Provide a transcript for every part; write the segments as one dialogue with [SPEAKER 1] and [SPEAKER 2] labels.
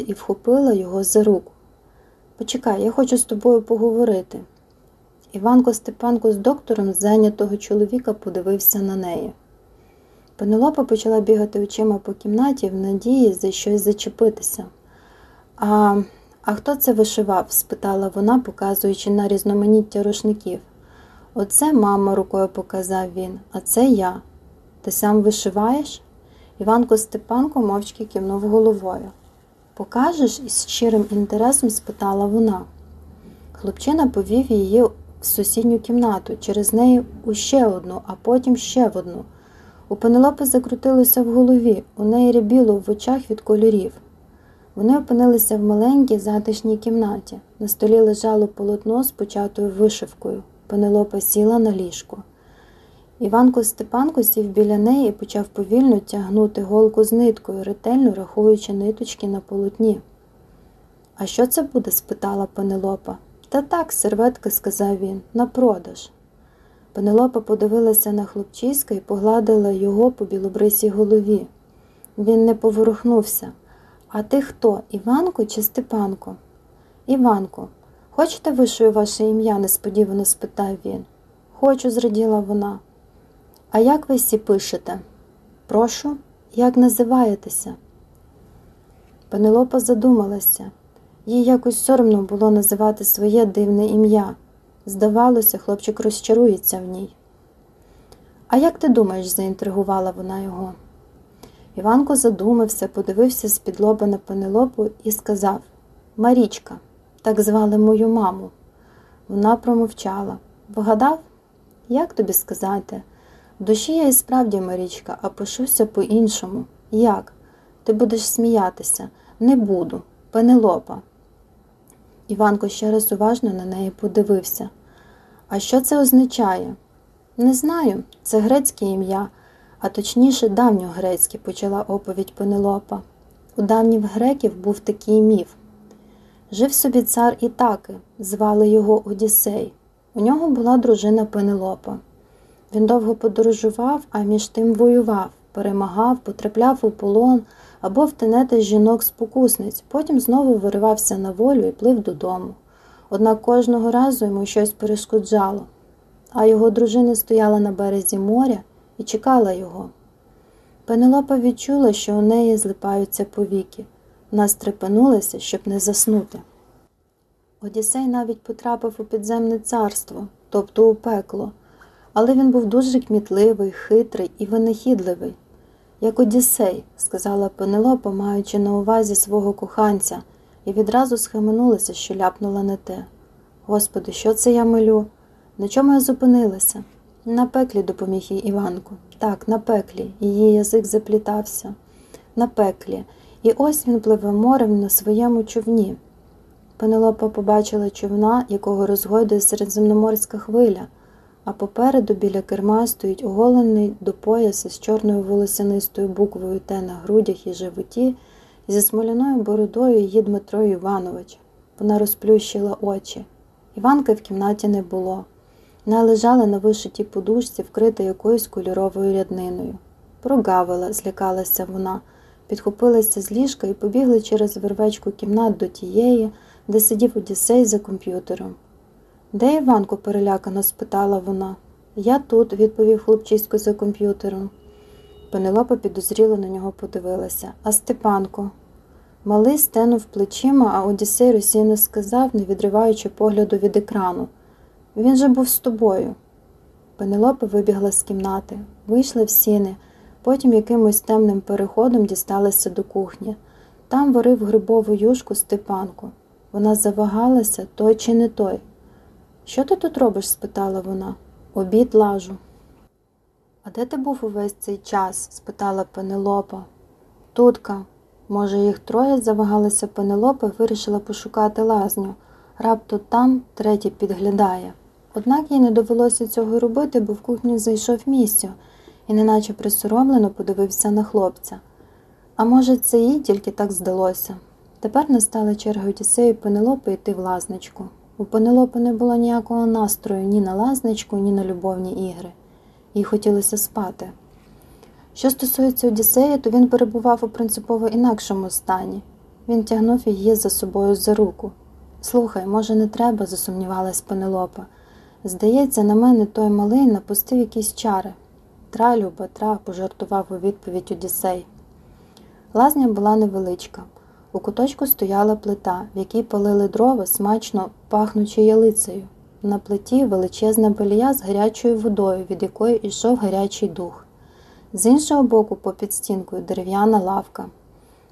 [SPEAKER 1] і вхопила його за руку. Почекай, я хочу з тобою поговорити. Іванко Степанко з доктором зайнятого чоловіка подивився на неї. Пенелопа почала бігати очима по кімнаті в надії за щось зачепитися. А а хто це вишивав? спитала вона, показуючи на різноманіття рушників. Оце мама рукою показав він, а це я. Ти сам вишиваєш? Іванко Степанко мовчки кивнув головою. Покажеш? із щирим інтересом спитала вона. Хлопчина повів її в сусідню кімнату, через неї у ще одну, а потім ще в одну. У Пенелопи закрутилося в голові, у неї рябіло в очах від кольорів. Вони опинилися в маленькій затишній кімнаті. На столі лежало полотно з початою вишивкою. Пенелопа сіла на ліжко. Іванко Степанко сів біля неї і почав повільно тягнути голку з ниткою, ретельно рахуючи ниточки на полотні. А що це буде? спитала Пенелопа. Та так, серветки, сказав він, на продаж. Пенелопа подивилася на хлопчиська і погладила його по білобрисій голові. Він не поворухнувся. А ти хто, Іванко чи Степанко? Іванко, хочете вишую ваше ім'я? несподівано спитав він. Хочу, зраділа вона. А як ви всі пишете? Прошу, як називаєтеся? Пенелопа задумалася. Їй якось соромно було називати своє дивне ім'я. Здавалося, хлопчик розчарується в ній. А як ти думаєш, заінтригувала вона його? Іванко задумався, подивився з-під лоба на Пенелопу і сказав Марічка, так звали мою маму. Вона промовчала. Вгадав? Як тобі сказати? Душі я і справді Марічка, а пишуся по-іншому. Як? Ти будеш сміятися? Не буду. Пенелопа. Іванко ще раз уважно на неї подивився. А що це означає? Не знаю, це грецьке ім'я, а точніше давньогрецьке, почала оповідь Пенелопа. У давніх греків був такий міф. Жив собі цар Ітаки, звали його Одіссей. У нього була дружина Пенелопа. Він довго подорожував, а між тим воював, перемагав, потрапляв у полон або в тенети жінок спокусниць, потім знову виривався на волю і плив додому. Однак кожного разу йому щось перешкоджало, а його дружина стояла на березі моря і чекала його. Пенелопа відчула, що у неї злипаються повіки. Вона стрепенулася, щоб не заснути. Одіссей навіть потрапив у підземне царство, тобто у пекло, але він був дуже кмітливий, хитрий і винахідливий. Як Одіссей, сказала Пенелопа, маючи на увазі свого коханця, і відразу схаменулася, що ляпнула не те. Господи, що це я милю? На чому я зупинилася? На пеклі допоміг їй Іванку. Так, на пеклі, її язик заплітався. На пеклі. І ось він пливе морем на своєму човні. Пенелопа побачила човна, якого розгойдує середземноморська хвиля, а попереду біля керма стоїть оголений до пояса з чорною волосянистою буквою Т на грудях і животі, зі смоляною бородою її Дмитро Іванович. Вона розплющила очі. Іванки в кімнаті не було. Вона лежала на вишитій подушці, вкрита якоюсь кольоровою рядниною. Прогавила, злякалася вона, підхопилася з ліжка і побігла через вервечку кімнат до тієї, де сидів Одіссей за комп'ютером. Де Іванко? перелякано спитала вона. Я тут, відповів хлопчисько за комп'ютером. Пенелопа підозріло на нього подивилася. А Степанко? Малий стенув плечима, а Одіссей розсійно сказав, не відриваючи погляду від екрану. Він же був з тобою. Пенелопа вибігла з кімнати, вийшла в сіни, потім якимось темним переходом дісталася до кухні. Там варив грибову юшку Степанко. Вона завагалася, той чи не той. Що ти тут робиш? спитала вона. Обід лажу. А де ти був увесь цей час? спитала Пенелопа. Тутка. Може, їх троє завагалася Пенелопа і вирішила пошукати лазню. Раптом там третій підглядає. Однак їй не довелося цього робити, бо в кухню зайшов місцю і, неначе присоромлено, подивився на хлопця. А може, це їй тільки так здалося. Тепер настала черга Одіссею Пенелопи йти в лазничку. У Пенелопи не було ніякого настрою ні на лазничку, ні на любовні ігри. Їй хотілося спати. Що стосується Одіссея, то він перебував у принципово інакшому стані. Він тягнув її за собою за руку. Слухай, може, не треба, засумнівалась Пенелопа. Здається, на мене той малий напустив якісь чари. Тра, Люба, тра, пожартував у відповідь Одіссей. Лазня була невеличка. У куточку стояла плита, в якій палили дрова, смачно пахнучи ялицею. На плиті величезна белія з гарячою водою, від якої йшов гарячий дух. З іншого боку, попід стінкою дерев'яна лавка.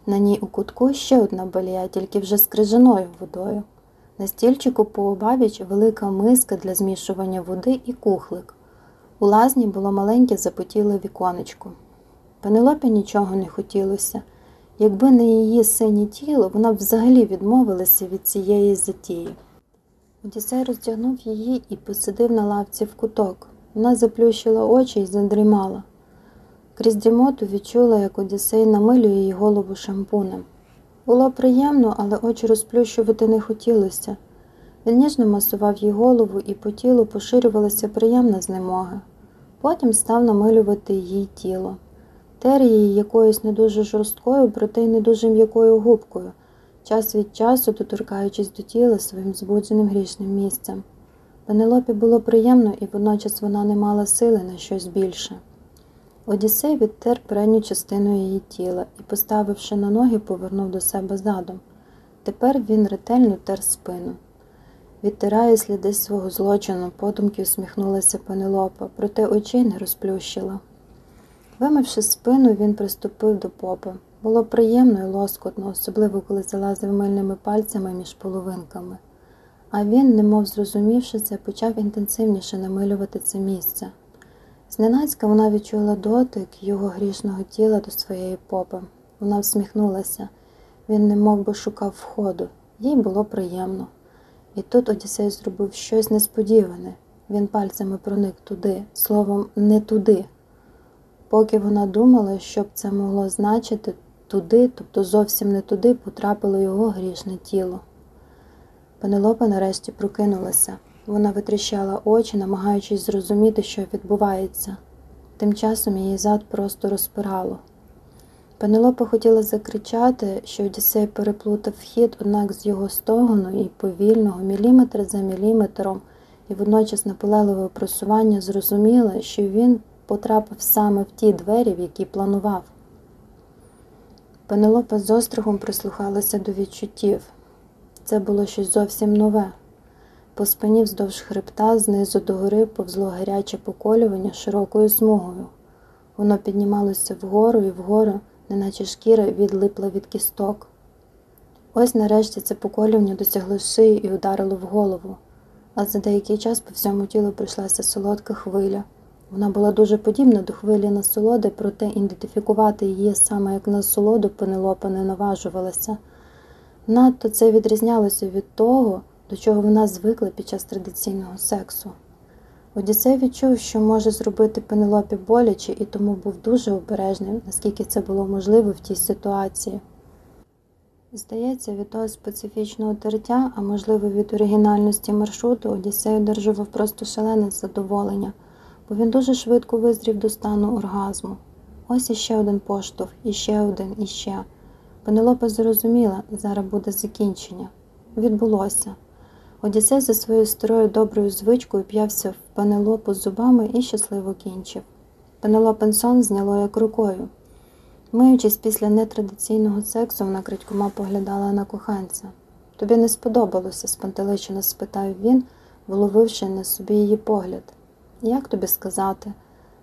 [SPEAKER 1] На ній у кутку ще одна балія, тільки вже з крижаною водою. На стільчику пообабіч велика миска для змішування води і кухлик. У лазні було маленьке запотіле віконечко. Пенелопі нічого не хотілося. Якби не її синє тіло, вона б взагалі відмовилася від цієї затії. Одіссей роздягнув її і посадив на лавці в куток. Вона заплющила очі і задрімала. Крізь дрімоту відчула, як Одіссей намилює їй голову шампунем. Було приємно, але очі розплющувати не хотілося. Він ніжно масував їй голову, і по тілу поширювалася приємна знемога. Потім став намилювати їй тіло. Тер її якоюсь не дуже жорсткою, проте й не дуже м'якою губкою, час від часу доторкаючись до тіла своїм збудженим грішним місцем. Пенелопі було приємно, і водночас вона не мала сили на щось більше. Одіссей відтер передню частину її тіла і, поставивши на ноги, повернув до себе задом. Тепер він ретельно тер спину. Відтирає сліди свого злочину, подумки усміхнулася Пенелопа, проте очей не розплющила. Вимивши спину, він приступив до попи. Було приємно і лоскотно, особливо коли залазив мильними пальцями між половинками. А він, немов зрозумівши це, почав інтенсивніше намилювати це місце. Зненацька вона відчула дотик його грішного тіла до своєї попи. Вона всміхнулася. Він немов би шукав входу. Їй було приємно. І тут Одіссей зробив щось несподіване. Він пальцями проник туди, словом, не туди. Поки вона думала, що б це могло значити, туди, тобто зовсім не туди, потрапило його грішне тіло. Пенелопа нарешті прокинулася. Вона витріщала очі, намагаючись зрозуміти, що відбувається. Тим часом її зад просто розпирало. Пенелопа хотіла закричати, що Одіссей переплутав вхід, однак з його стогону і повільного, міліметр за міліметром, і водночас наполегливе просування зрозуміла, що він потрапив саме в ті двері, в які планував. Пенелопа з острахом прислухалася до відчуттів. Це було щось зовсім нове. По спині вздовж хребта, знизу до гори повзло гаряче поколювання широкою смугою. Воно піднімалося вгору і вгору, неначе шкіра відлипла від кісток. Ось нарешті це поколювання досягло шиї і ударило в голову, а за деякий час по всьому тілу прийшлася солодка хвиля. Вона була дуже подібна до хвилі насолоди, проте ідентифікувати її саме як насолоду Пенелопа не наважувалася. Надто це відрізнялося від того, до чого вона звикла під час традиційного сексу. Одіссей відчув, що може зробити Пенелопі боляче, і тому був дуже обережним, наскільки це було можливо в тій ситуації. Здається, від того специфічного тертя, а можливо від оригінальності маршруту, Одіссей одержував просто шалене задоволення, бо він дуже швидко визрів до стану оргазму. Ось іще один поштовх, іще один, іще. Пенелопа зрозуміла, зараз буде закінчення. Відбулося. Одіссей за своєю старою доброю звичкою п'явся в пенелопу зубами і щасливо кінчив. Пенелопин сон зняло як рукою. Миючись після нетрадиційного сексу, вона крадькома поглядала на коханця. Тобі не сподобалося? спантеличено спитав він, вловивши на собі її погляд. Як тобі сказати?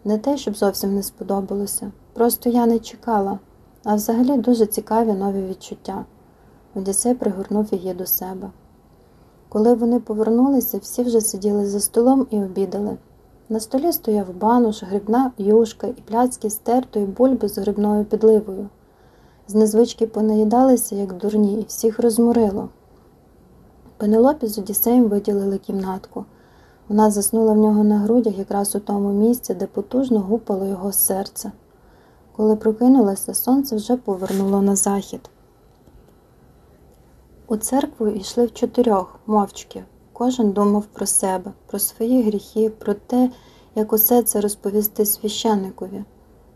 [SPEAKER 1] Не те, щоб зовсім не сподобалося. Просто я не чекала, а взагалі дуже цікаві нові відчуття. Одіссей пригорнув її до себе. Коли вони повернулися, всі вже сиділи за столом і обідали. На столі стояв бануш, грибна юшка і пляцки стертої бульби з грибною підливою. З незвички понаїдалися, як дурні, і всіх розморило. Пенелопі з Одіссеєм виділили кімнатку. Вона заснула в нього на грудях якраз у тому місці, де потужно гупало його серце. Коли прокинулася, сонце вже повернуло на захід. У церкву йшли в чотирьох, мовчки. Кожен думав про себе, про свої гріхи, про те, як усе це розповісти священникові.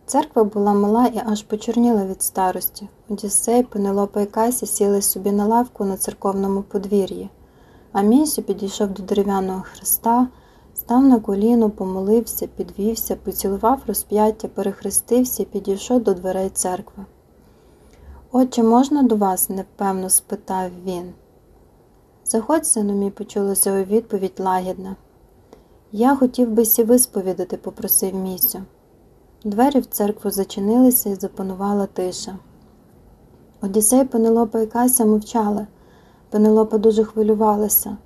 [SPEAKER 1] Церква була мала і аж почорніла від старості. Одіссей, Пенелопа і Кася сіли собі на лавку на церковному подвір'ї, а Місю підійшов до дерев'яного хреста, став на коліно, помолився, підвівся, поцілував розп'яття, перехрестився і підійшов до дверей церкви. Отче, можна до вас? невпевно спитав він. Заходь, сину мій, почулося у відповідь лагідна. Я хотів би сі висповідати, попросив місю. Двері в церкву зачинилися і запанувала тиша. Одіссей, Пенелопа і Кася мовчали. Пенелопа дуже хвилювалася.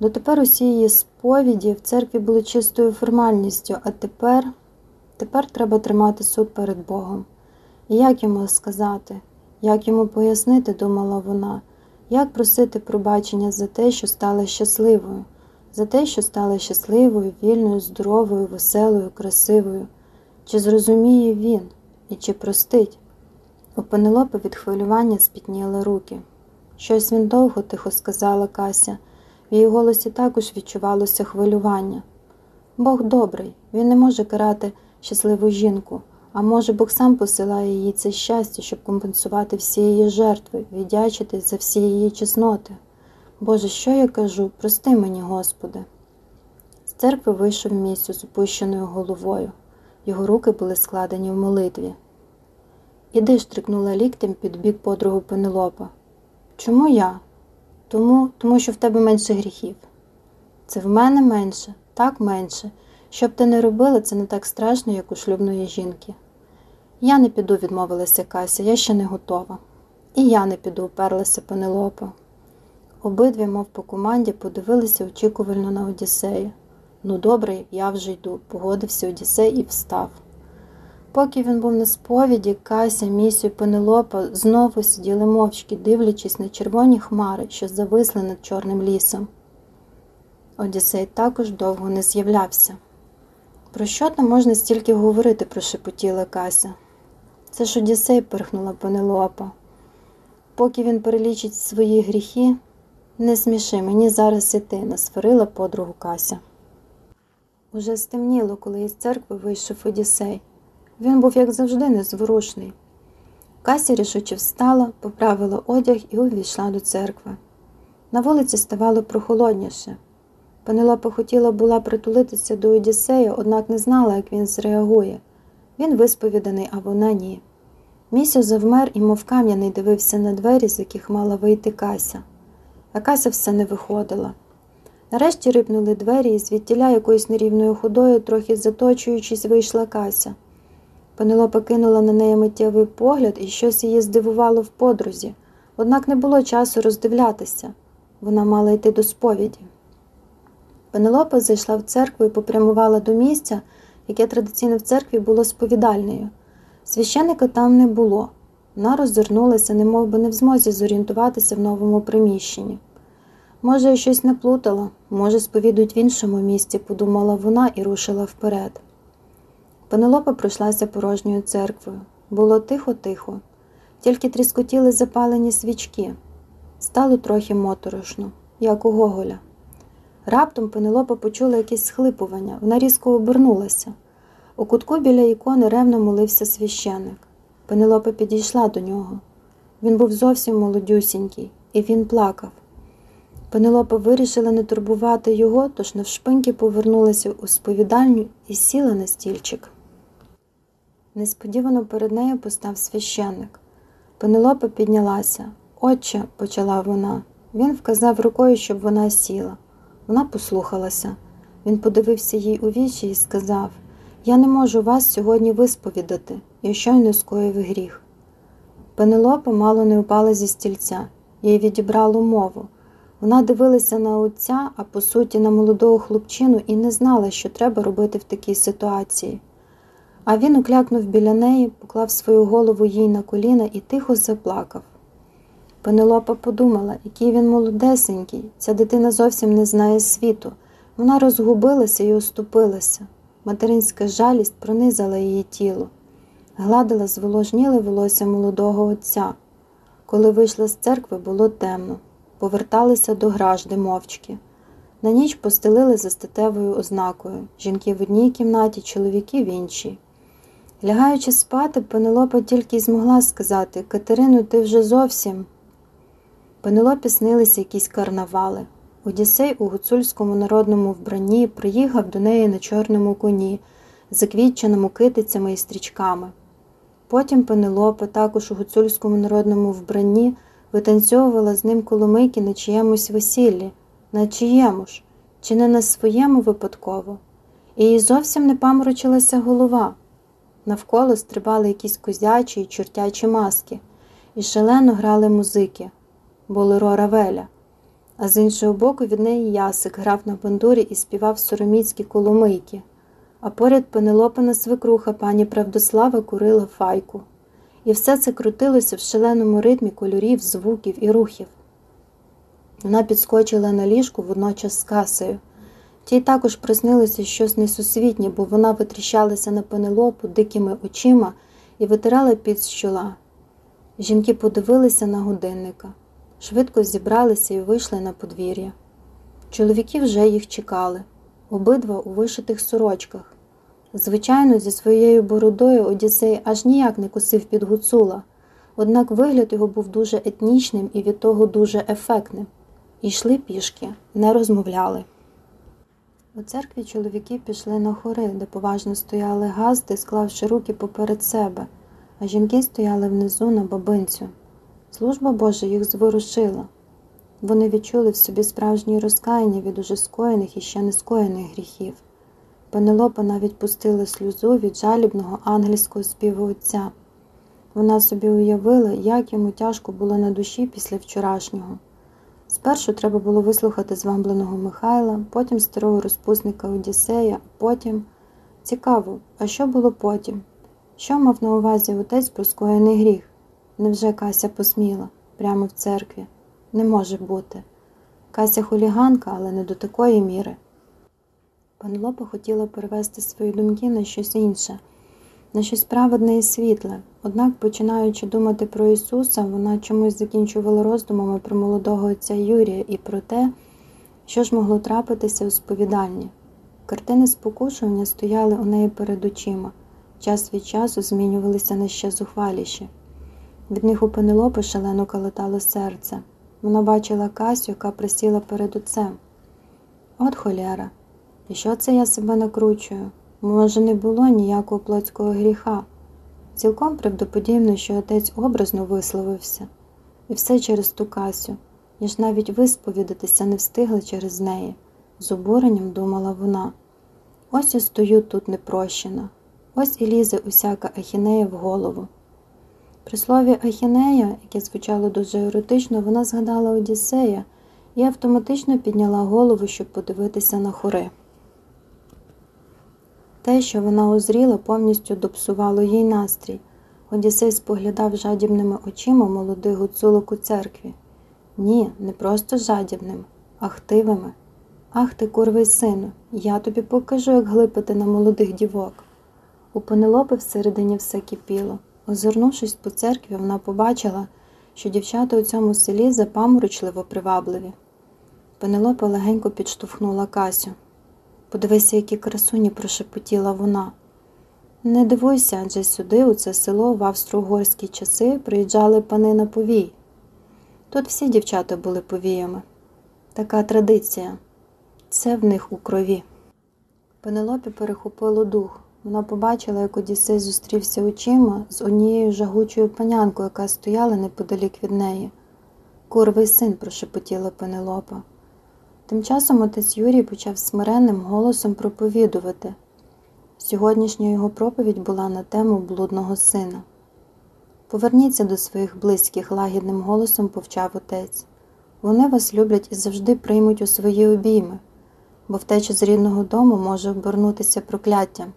[SPEAKER 1] Дотепер усі її сповіді в церкві були чистою формальністю, а тепер тепер треба тримати суд перед Богом. І як йому сказати, як йому пояснити, думала вона, як просити пробачення за те, що стала щасливою, за те, що стала щасливою, вільною, здоровою, веселою, красивою. Чи зрозуміє він і чи простить? У Пенелопи від хвилювання спітніли руки. Щось він довго тихо сказала Кася, в її голосі також відчувалося хвилювання. Бог добрий, він не може карати щасливу жінку, а може, Бог сам посилає їй це щастя, щоб компенсувати всі її жертви, віддячити за всі її чесноти. Боже, що я кажу? Прости мені, Господи. З церкви вийшов місю з опущеною головою. Його руки були складені в молитві. Іди штрикнула ліктем під бік подругу Пенелопа. Чому я? Тому, тому що в тебе менше гріхів. Це в мене менше, так менше. Що б ти не робила, це не так страшно, як у шлюбної жінки. Я не піду, відмовилася Кася, я ще не готова. І я не піду, уперлася Пенелопа. Обидві, мов по команді, подивилися очікувально на Одіссея. Ну, добре, я вже йду, погодився Одіссей і встав. Поки він був на сповіді, Кася, місію Пенелопа знову сиділи мовчки, дивлячись на червоні хмари, що зависли над Чорним лісом. Одіссей також довго не з'являвся. Про що там можна стільки говорити, прошепотіла Кася. Це ж Одіссей, пирхнула Пенелопа. Поки він перелічить свої гріхи, не сміши, мені зараз іти, насварила подругу Кася. Уже стемніло, коли із церкви вийшов Одіссей. Він був, як завжди, незворушний. Кася рішуче встала, поправила одяг і увійшла до церкви. На вулиці ставало прохолодніше. Пенелопа хотіла була притулитися до Одіссея, однак не знала, як він зреагує. Він висповіданий, а вона ні. Місяць завмер і, мов кам'яний, дивився на двері, з яких мала вийти Кася. А Кася все не виходила. Нарешті рипнули двері, і звідтіля якоюсь нерівною ходою, трохи заточуючись, вийшла Кася. Пенелопа кинула на неї миттєвий погляд і щось її здивувало в подрузі, однак не було часу роздивлятися. Вона мала йти до сповіді. Пенелопа зайшла в церкву і попрямувала до місця, яке традиційно в церкві було сповідальнею. Священика там не було. Вона роззирнулася, немов би не в змозі зорієнтуватися в новому приміщенні. Може, я щось наплутала, може, сповідують в іншому місці, подумала вона і рушила вперед. Пенелопа пройшлася порожньою церквою. Було тихо-тихо, тільки тріскотіли запалені свічки. Стало трохи моторошно, як у Гоголя. Раптом Пенелопа почула якесь схлипування, вона різко обернулася. У кутку біля ікони ревно молився священик. Пенелопа підійшла до нього. Він був зовсім молодюсінький, і він плакав. Пенелопа вирішила не турбувати його, тож навшпиньки повернулася у сповідальню і сіла на стільчик. Несподівано перед нею постав священник. Пенелопа піднялася. Отче, почала вона. Він вказав рукою, щоб вона сіла. Вона послухалася. Він подивився їй у вічі і сказав Я не можу вас сьогодні висповідати, я щойно скоїв гріх. Пенелопа мало не впала зі стільця, їй відібрало мову. Вона дивилася на отця, а по суті на молодого хлопчину і не знала, що треба робити в такій ситуації. А він уклякнув біля неї, поклав свою голову їй на коліна і тихо заплакав. Пенелопа подумала, який він молодесенький, ця дитина зовсім не знає світу. Вона розгубилася і оступилася. Материнська жалість пронизала її тіло, гладила зволожніле волосся молодого отця. Коли вийшла з церкви, було темно, поверталися до гражди мовчки. На ніч постелили за статевою ознакою жінки в одній кімнаті, чоловіки в іншій. Лягаючи спати, Пенелопа тільки й змогла сказати Катерину, ти вже зовсім. Пенелопі снилися якісь карнавали. Одіссей у гуцульському народному вбранні приїхав до неї на чорному коні, заквітченому китицями і стрічками. Потім Пенелопа, також у гуцульському народному вбранні, витанцьовувала з ним коломийки на чиємусь весіллі, на чиєму ж, чи не на своєму випадково. І їй зовсім не паморочилася голова. Навколо стрибали якісь козячі й чортячі маски, і шалено грали музики, болеро Равеля. А з іншого боку від неї ясик грав на бандурі і співав сороміцькі коломийки, а поряд Пенелопина свекруха пані Правдослава курила файку. І все це крутилося в шаленому ритмі кольорів, звуків і рухів. Вона підскочила на ліжку водночас з касею. Тій також приснилося щось несусвітнє, бо вона витріщалася на пенелопу дикими очима і витирала під з чола. Жінки подивилися на годинника, швидко зібралися і вийшли на подвір'я. Чоловіки вже їх чекали, обидва у вишитих сорочках. Звичайно, зі своєю бородою Одіссей аж ніяк не косив під гуцула, однак вигляд його був дуже етнічним і від того дуже ефектним. І йшли пішки, не розмовляли. У церкві чоловіки пішли на хори, де поважно стояли газди, склавши руки поперед себе, а жінки стояли внизу на бабинцю. Служба Божа їх зворушила. Вони відчули в собі справжнє розкаяння від уже скоєних і ще не скоєних гріхів. Пенелопа навіть пустила сльозу від жалібного ангельського співу. Вона собі уявила, як йому тяжко було на душі після вчорашнього. Спершу треба було вислухати звамбленого Михайла, потім старого розпусника Одіссея, потім. Цікаво, а що було потім? Що мав на увазі отець про скоєний гріх? Невже Кася посміла прямо в церкві? Не може бути. Кася хуліганка, але не до такої міри. Панелопа хотіла перевести свої думки на щось інше, на щось праведне і світле, однак, починаючи думати про Ісуса, вона чомусь закінчувала роздумами про молодого отця Юрія і про те, що ж могло трапитися у сповіданні. Картини спокушування стояли у неї перед очима, час від часу змінювалися на ще зухваліші. Від них у Пенелопи шалено калатало серце. Вона бачила Касю, яка присіла перед отцем. От холєра, і що це я себе накручую? Може, не було ніякого плотського гріха. Цілком правдоподібно, що отець образно висловився, і все через ту Касю, ніж навіть висповідатися не встигла через неї, з обуренням думала вона. Ось я стою тут непрощена, ось і лізе усяка ахінея в голову. При слові Ахінея, яке звучало дуже еротично, вона згадала Одіссея і автоматично підняла голову, щоб подивитися на хори. Те, що вона озріла, повністю допсувало їй настрій. Одіссей споглядав жадібними очима молодих гуцулок у церкві. Ні, не просто жадібним, а хтивими. Ах ти, курвий сину, я тобі покажу, як глипати на молодих дівок. У Пенелопи всередині все кипіло. Озирнувшись по церкві, вона побачила, що дівчата у цьому селі запаморочливо привабливі. Пенелопа легенько підштовхнула Касю. Подивися, які красуні прошепотіла вона. Не дивуйся, адже сюди, у це село, в австро-угорські часи приїжджали пани на повій. Тут всі дівчата були повіями. Така традиція це в них у крові. Пенелопі перехопило дух. Вона побачила, як Одіссей зустрівся очима з однією жагучою панянкою, яка стояла неподалік від неї. Курвий син, прошепотіла Пенелопа. Тим часом отець Юрій почав смиренним голосом проповідувати. Сьогоднішня його проповідь була на тему блудного сина. Поверніться до своїх близьких, лагідним голосом повчав отець. Вони вас люблять і завжди приймуть у свої обійми, бо втеча з рідного дому може обернутися прокляттям.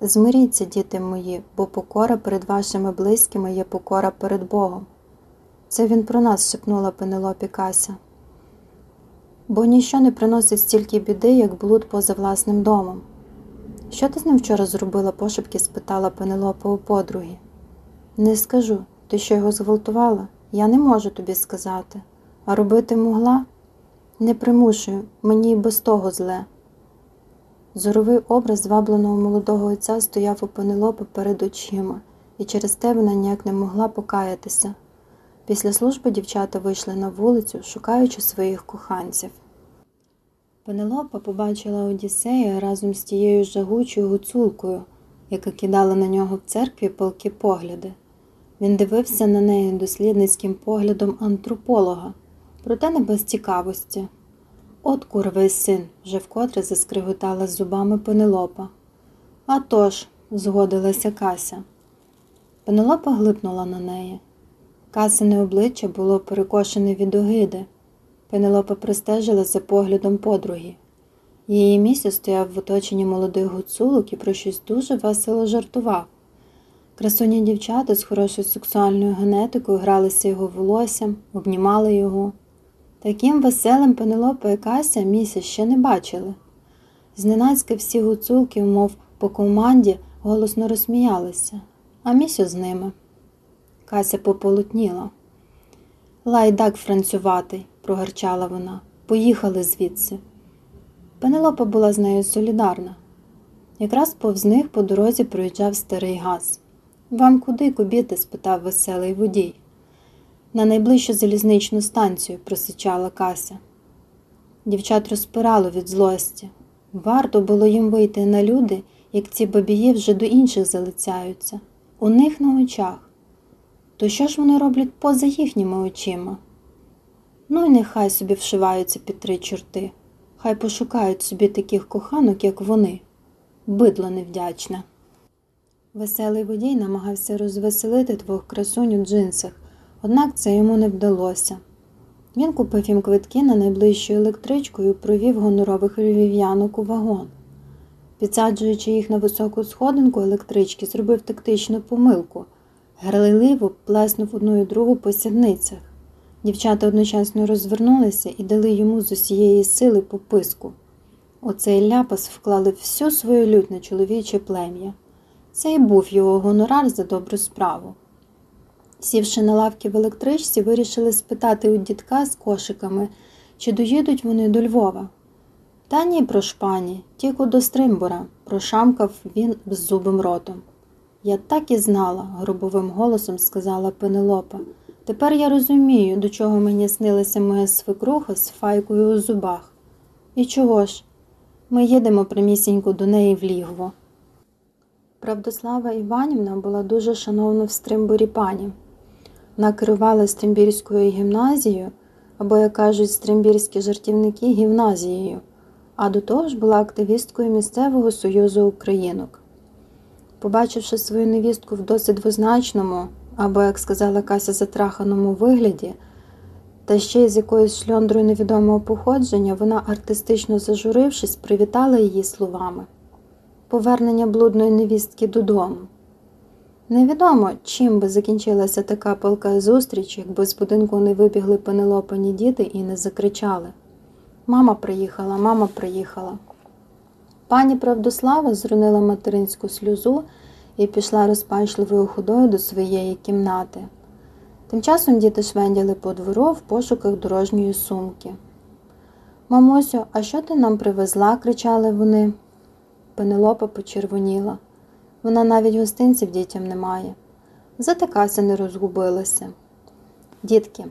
[SPEAKER 1] Змиріться, діти мої, бо покора перед вашими близькими є покора перед Богом. Це він про нас шепнула Пенелопі Кася. Бо ніщо не приносить стільки біди, як блуд поза власним домом. Що ти з ним вчора зробила? пошепки спитала Пенелопа у подруги. Не скажу, ти що його зґвалтувала? Я не можу тобі сказати. А робити могла? Не примушую, мені й без того зле. Зоровий образ звабленого молодого отця стояв у Пенелопи перед очима, і через те вона ніяк не могла покаятися. Після служби дівчата вийшли на вулицю, шукаючи своїх коханців. Пенелопа побачила Одіссея разом з тією жагучою гуцулкою, яка кидала на нього в церкві палки погляди. Він дивився на неї дослідницьким поглядом антрополога, проте не без цікавості. От курвий син, вже вкотре заскриготала зубами Пенелопа. «А тож», – згодилася Кася. Пенелопа глипнула на неї. Касине обличчя було перекошене від огиди. Пенелопа простежила за поглядом подруги. Її місяць стояв в оточенні молодих гуцулок і про щось дуже весело жартував. Красуні дівчата з хорошою сексуальною генетикою гралися його волоссям, обнімали його. Таким веселим Пенелопа і Кася місяць ще не бачили. Зненацька всі гуцулки, мов по команді, голосно розсміялися, а місю з ними. Кася пополотніла. Лайдак францюватий, прогарчала вона. Поїхали звідси. Пенелопа була з нею солідарна. Якраз повз них по дорозі проїжджав старий газ. Вам куди, кубіти? спитав веселий водій. На найближчу залізничну станцію, просичала Кася. Дівчат розпирало від злості. Варто було їм вийти на люди, як ці бабії вже до інших залицяються, у них на очах. То що ж вони роблять поза їхніми очима? Ну й нехай собі вшиваються під три чорти, хай пошукають собі таких коханок, як вони. Бидло невдячне. Веселий водій намагався розвеселити двох красунь у джинсах, однак це йому не вдалося. Він купив їм квитки на найближчу електричку і провів гонорових львів'янок у вагон. Підсаджуючи їх на високу сходинку електрички, зробив тактичну помилку, грайливо плеснув одну і другу по сідницях. Дівчата одночасно розвернулися і дали йому з усієї сили пописку. Оцей ляпас вклали всю свою лють на чоловіче плем'я. Це і був його гонорар за добру справу. Сівши на лавки в електричці, вирішили спитати у дідка з кошиками, чи доїдуть вони до Львова. Та ні, прошпані, тільки до Стримбора, прошамкав він беззубим ротом. Я так і знала, грубовим голосом сказала Пенелопа. Тепер я розумію, до чого мені снилася моя свекруха з файкою у зубах. І чого ж? Ми їдемо прямісінько до неї в лігво. Правдослава Іванівна була дуже шановна в Стримбурі пані. Вона керувала Стримбірською гімназією, або, як кажуть, стримбірські жартівники гімназією, а до того ж була активісткою місцевого союзу українок. Побачивши свою невістку в досить двозначному, або, як сказала Кася, затраханому вигляді, та ще й з якоюсь шльондрою невідомого походження, вона, артистично зажурившись, привітала її словами повернення блудної невістки додому. Невідомо, чим би закінчилася така палка зустріч, якби з будинку не вибігли пенелопані діти і не закричали Мама приїхала, мама приїхала. Пані Правдослава зрунила материнську сльозу і пішла розпачливою ходою до своєї кімнати. Тим часом діти швендяли по двору в пошуках дорожньої сумки. Мамусю, а що ти нам привезла? кричали вони. Пенелопа почервоніла. Вона навіть гостинців дітям не має. Затикася не розгубилася. Дітки,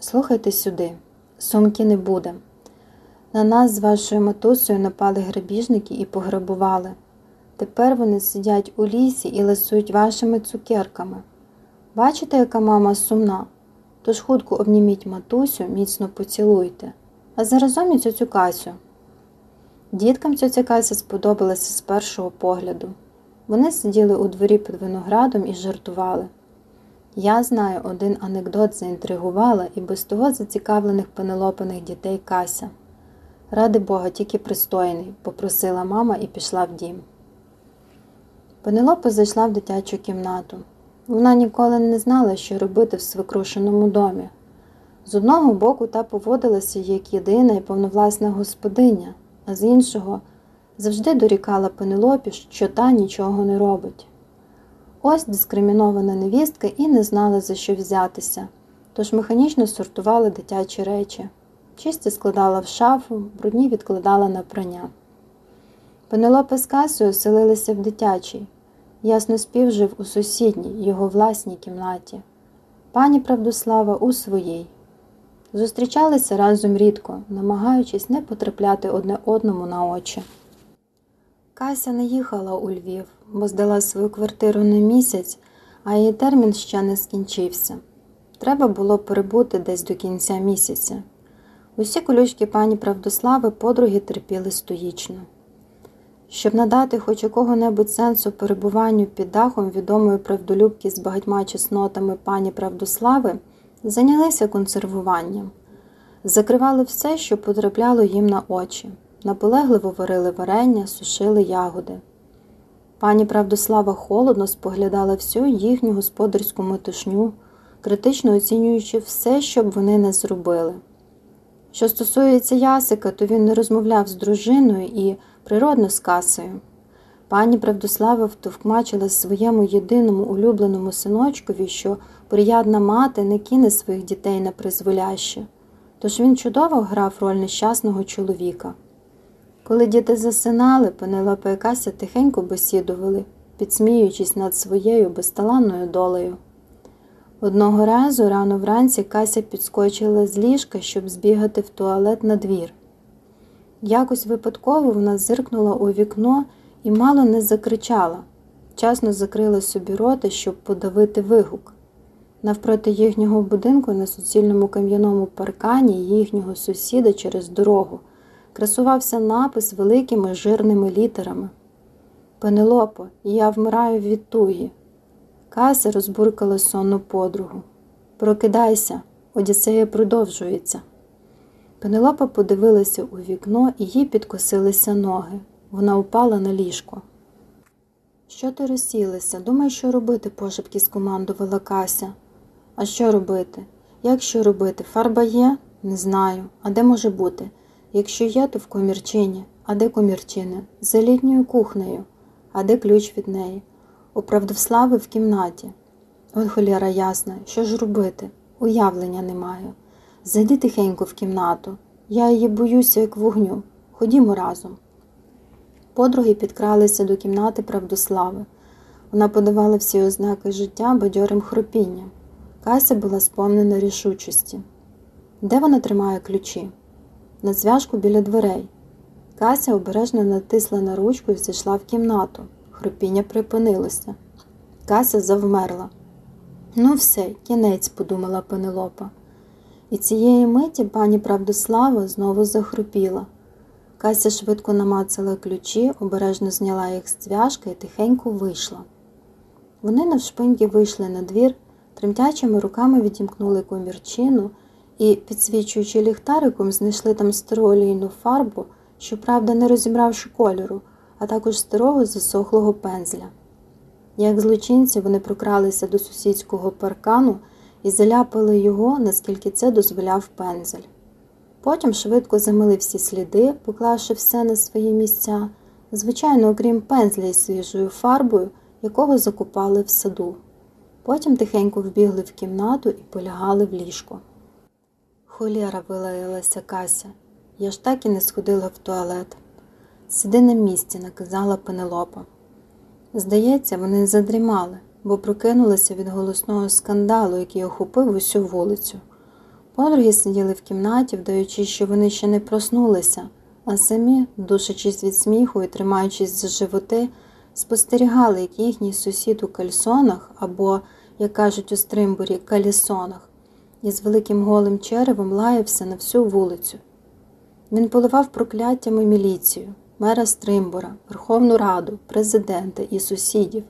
[SPEAKER 1] слухайте сюди, сумки не буде. На нас з вашою матусею напали грабіжники і пограбували. Тепер вони сидять у лісі і лисують вашими цукерками. Бачите, яка мама сумна? Тож хутко обніміть матусю, міцно поцілуйте, а заразом і цю Касю. Діткам ця Кася сподобалася з першого погляду. Вони сиділи у дворі під виноградом і жартували. Я знаю, один анекдот заінтригувала і без того зацікавлених пенелопаних дітей Кася. Ради Бога, тільки пристойний, попросила мама і пішла в дім. Пенелопа зайшла в дитячу кімнату. Вона ніколи не знала, що робити в свекрушеному домі. З одного боку та поводилася як єдина і повновласна господиня, а з іншого завжди дорікала Пенелопі, що та нічого не робить. Ось дискримінована невістка і не знала, за що взятися, тож механічно сортувала дитячі речі, чисті складала в шафу, брудні відкладала на прання. Пенелопа з Касою оселилися в дитячій. Ясно спів жив у сусідній, його власній кімнаті. Пані Правдослава у своїй. Зустрічалися разом рідко, намагаючись не потрапляти одне одному на очі. Кася не їхала у Львів, бо здала свою квартиру на місяць, а її термін ще не скінчився. Треба було перебути десь до кінця місяця. Усі колючки пані Правдослави подруги терпіли стоїчно. Щоб надати хоч якого-небудь сенсу перебуванню під дахом відомої правдолюбки з багатьма чеснотами пані Правдослави, зайнялися консервуванням, закривали все, що потрапляло їм на очі, наполегливо варили варення, сушили ягоди. Пані Правдослава холодно споглядала всю їхню господарську метушню, критично оцінюючи все, що б вони не зробили. Що стосується Ясика, то він не розмовляв з дружиною і природно з касою. Пані Правдослава втовкмачила своєму єдиному улюбленому синочкові, що приядна мати не кине своїх дітей на призволяще, тож він чудово грав роль нещасного чоловіка. Коли діти засинали, Пенелопа і Кася тихенько бесідували, підсміюючись над своєю безталанною долею. Одного разу рано вранці Кася підскочила з ліжка, щоб збігати в туалет на двір. Якось випадково вона зиркнула у вікно і мало не закричала, вчасно закрила собі рота, щоб подавити вигук. Навпроти їхнього будинку на суцільному кам'яному паркані їхнього сусіда через дорогу красувався напис великими жирними літерами. Пенелопо, я вмираю від туги. Кася розбуркала сонну подругу. Прокидайся, Одіссея продовжується. Пенелопа подивилася у вікно і їй підкосилися ноги. Вона упала на ліжко. Що ти розсілася? Думай, що робити, пошепки скомандувала Кася. А що робити? Як що робити? Фарба є? Не знаю. А де може бути? Якщо є, то в комірчині. А де комірчина? За літньою кухнею. А де ключ від неї? У правдослави в кімнаті. От холєра ясна, що ж робити? Уявлення не маю. Зайди тихенько в кімнату. Я її боюся, як вогню. Ходімо разом. Подруги підкралися до кімнати Правдослави. Вона подавала всі ознаки життя бадьорим хропінням. Кася була сповнена рішучості. Де вона тримає ключі? На зв'яжку біля дверей. Кася обережно натисла на ручку і зайшла в кімнату. Хропіння припинилося. Кася завмерла. Ну, все, кінець, подумала Пенелопа. І цієї миті пані Правдослава знову захропіла. Кася швидко намацала ключі, обережно зняла їх з цвяшки і тихенько вийшла. Вони навшпиньки вийшли на двір, тремтячими руками відімкнули комірчину і, підсвічуючи ліхтариком, знайшли там стару олійну фарбу, щоправда, не розібравши кольору, а також старого засохлого пензля. Як злочинці, вони прокралися до сусідського паркану і заляпали його, наскільки це дозволяв пензель. Потім швидко замили всі сліди, поклавши все на свої місця, звичайно, окрім пензля із свіжою фарбою, якого закупали в саду. Потім тихенько вбігли в кімнату і полягали в ліжко. Холєра вилаялася Кася. Я ж так і не сходила в туалет. Сиди на місці, наказала Пенелопа. Здається, вони задрімали, бо прокинулися від голосного скандалу, який охопив усю вулицю. Подруги сиділи в кімнаті, вдаючи, що вони ще не проснулися, а самі, душачись від сміху і тримаючись за животи, спостерігали, як їхній сусід у кальсонах або, як кажуть у стримбурі, калісонах, із великим голим черевом лаявся на всю вулицю. Він поливав прокляттями міліцію, мера Стримбора, Верховну Раду, президента і сусідів,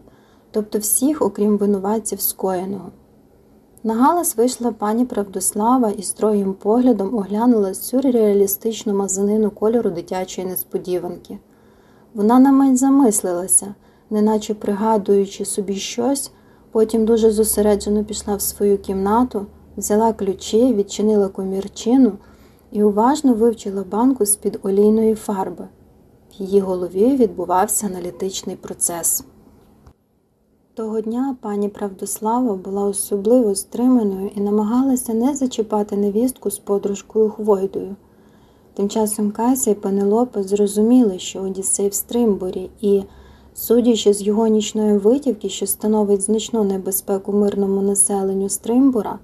[SPEAKER 1] тобто всіх, окрім винуватців скоєного. На галас вийшла пані Правдослава і строгим поглядом оглянула сюрреалістичну мазанину кольору дитячої несподіванки. Вона на мить замислилася, неначе пригадуючи собі щось, потім дуже зосереджено пішла в свою кімнату, взяла ключі, відчинила комірчину і уважно вивчила банку з-під олійної фарби. В її голові відбувався аналітичний процес. Того дня пані Правдослава була особливо стриманою і намагалася не зачіпати невістку з подружкою Хвойдою. Тим часом Кася і Пенелопа зрозуміли, що Одіссей в Стримбурі, і, судячи з його нічної витівки, що становить значну небезпеку мирному населенню Стримбура,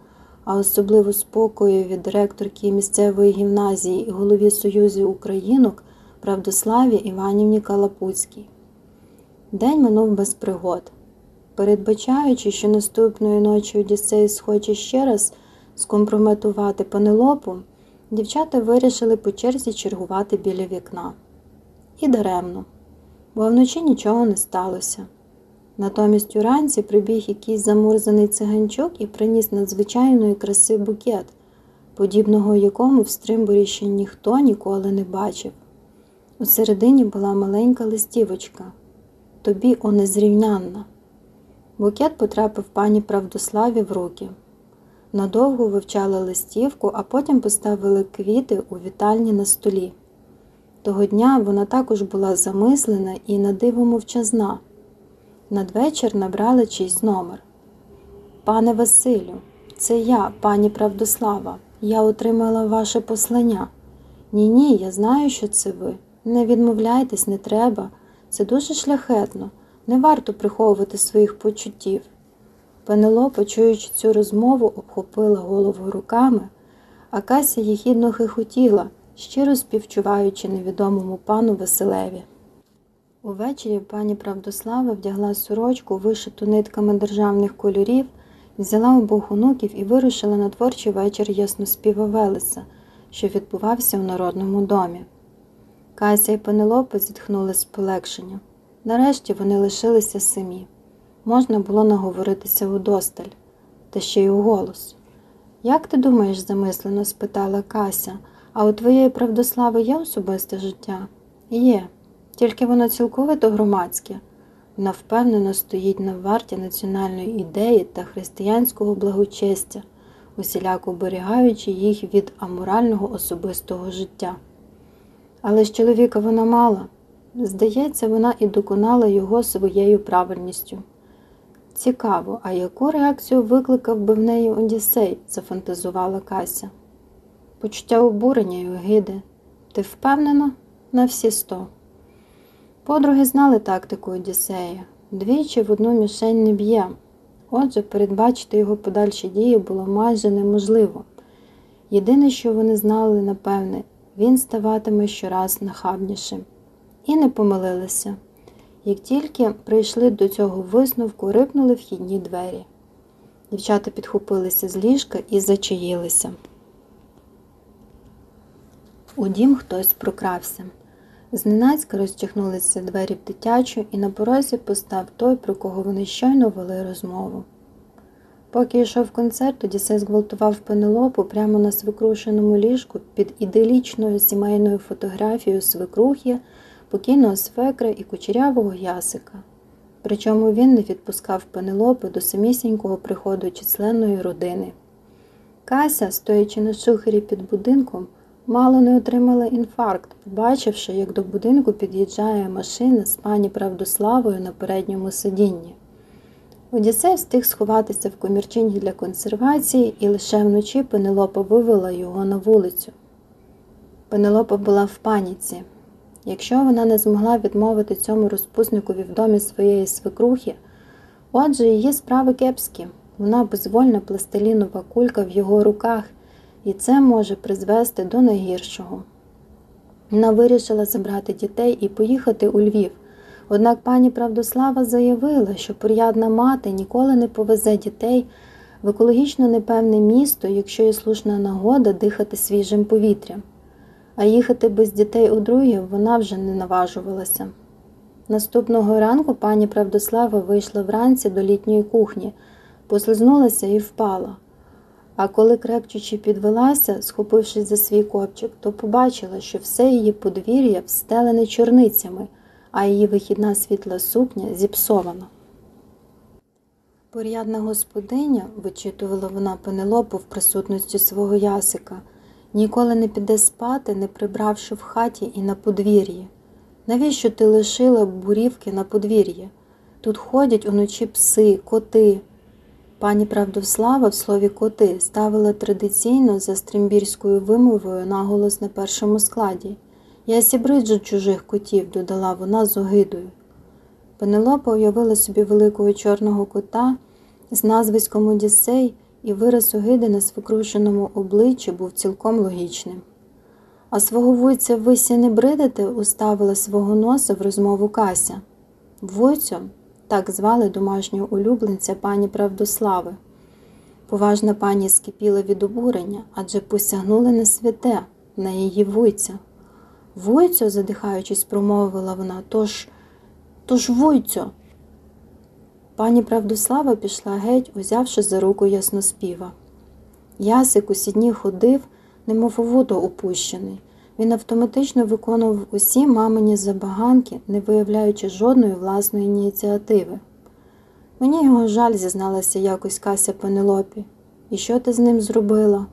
[SPEAKER 1] а особливо спокою від директорки місцевої гімназії і голові Союзу Українок Правдославі Іванівні Калапуцькій. День минув без пригод. Передбачаючи, що наступної ночі Одіссей схоче ще раз скомпрометувати Пенелопу, дівчата вирішили по черзі чергувати біля вікна. І даремно, бо вночі нічого не сталося. Натомість уранці прибіг якийсь замурзаний циганчук і приніс надзвичайної краси букет, подібного якому в Стримбурі ще ніхто ніколи не бачив. У середині була маленька листівочка. Тобі, о незрівнянна. Букет потрапив пані Правдославі в руки. Надовго вивчали листівку, а потім поставили квіти у вітальні на столі. Того дня вона також була замислена і на диво мовчазна. Надвечір набрали чийсь номер. Пане Василю, це я, пані Правдослава. Я отримала ваше послання. Ні, ні, я знаю, що це ви. Не відмовляйтесь, не треба. Це дуже шляхетно. Не варто приховувати своїх почуттів. Пенелопа, чуючи цю розмову, обхопила голову руками, а Кася їхідно хихотіла, щиро співчуваючи невідомому пану Василеві. Увечері пані Правдослава вдягла сорочку, вишиту нитками державних кольорів, взяла обох онуків і вирушила на творчий вечір ясноспіва Велеса, що відбувався в народному домі. Кася і Пенелопа зітхнули з полегшення. Нарешті вони лишилися самі. Можна було наговоритися удосталь, та ще й у голос. Як ти думаєш, замислено? спитала Кася, а у твоєї правдослави є особисте життя? Є, тільки воно цілковито громадське. Вона впевнено стоїть на варті національної ідеї та християнського благочестя, усіляко оберігаючи їх від аморального особистого життя. Але ж чоловіка вона мала. Здається, вона і доконала його своєю правильністю. Цікаво, а яку реакцію викликав би в неї Одіссей, зафантазувала Кася. Почуття обурення й огиди. Ти впевнена? На всі сто. Подруги знали тактику Одіссея. Двічі в одну мішень не б'є. Отже, передбачити його подальші дії було майже неможливо. Єдине, що вони знали, напевне, він ставатиме щораз нахабнішим. І не помилилися. Як тільки прийшли до цього висновку, рипнули вхідні двері. Дівчата підхопилися з ліжка і зачаїлися. У дім хтось прокрався. Зненацька розчихнулися двері в дитячу, і на порозі постав той, про кого вони щойно вели розмову. Поки йшов концерт, Одіссей зґвалтував пенелопу прямо на свикрушеному ліжку під іделічною сімейною фотографією свекрухи, покійного свекра і кучерявого ясика. Причому він не відпускав пенелопи до самісінького приходу численної родини. Кася, стоячи на шухері під будинком, мало не отримала інфаркт, побачивши, як до будинку під'їжджає машина з пані Правдославою на передньому сидінні. Одіссей встиг сховатися в комірчині для консервації, і лише вночі Пенелопа вивела його на вулицю. Пенелопа була в паніці. Якщо вона не змогла відмовити цьому розпусникові в домі своєї свекрухи, отже, її справи кепські, вона безвольна пластилінова кулька в його руках, і це може призвести до найгіршого. Вона вирішила забрати дітей і поїхати у Львів. Однак пані Правдослава заявила, що порядна мати ніколи не повезе дітей в екологічно непевне місто, якщо є слушна нагода дихати свіжим повітрям а їхати без дітей у друге вона вже не наважувалася. Наступного ранку пані Правдослава вийшла вранці до літньої кухні, послизнулася і впала. А коли крепчучи підвелася, схопившись за свій копчик, то побачила, що все її подвір'я встелене чорницями, а її вихідна світла сукня зіпсована. Порядна господиня, вичитувала вона Пенелопу в присутності свого ясика, Ніколи не піде спати, не прибравши в хаті і на подвір'ї. Навіщо ти лишила бурівки на подвір'ї? Тут ходять уночі пси, коти. Пані Правдослава в слові коти ставила традиційно за стримбірською вимовою наголос на першому складі. Я сібриджу чужих котів, додала вона з огидою. Пенелопа уявила собі великого чорного кота з назвиськом Одіссей, і вираз огиди на свикрушеному обличчі був цілком логічним. А свого вуйця ви сі не бридите, уставила свого носа в розмову Кася. Вуйцем так звали домашнього улюбленця пані Правдослави. Поважна пані скипіла від обурення, адже посягнули на святе, на її вуйця. Вуйцю, задихаючись, промовила вона, тож, тож вуйцю. Пані Правдослава пішла геть, узявши за руку ясноспіва. Ясик усі дні ходив, немов у воду опущений. Він автоматично виконував усі мамині забаганки, не виявляючи жодної власної ініціативи. Мені його жаль, зізналася якось Кася Пенелопі. І що ти з ним зробила?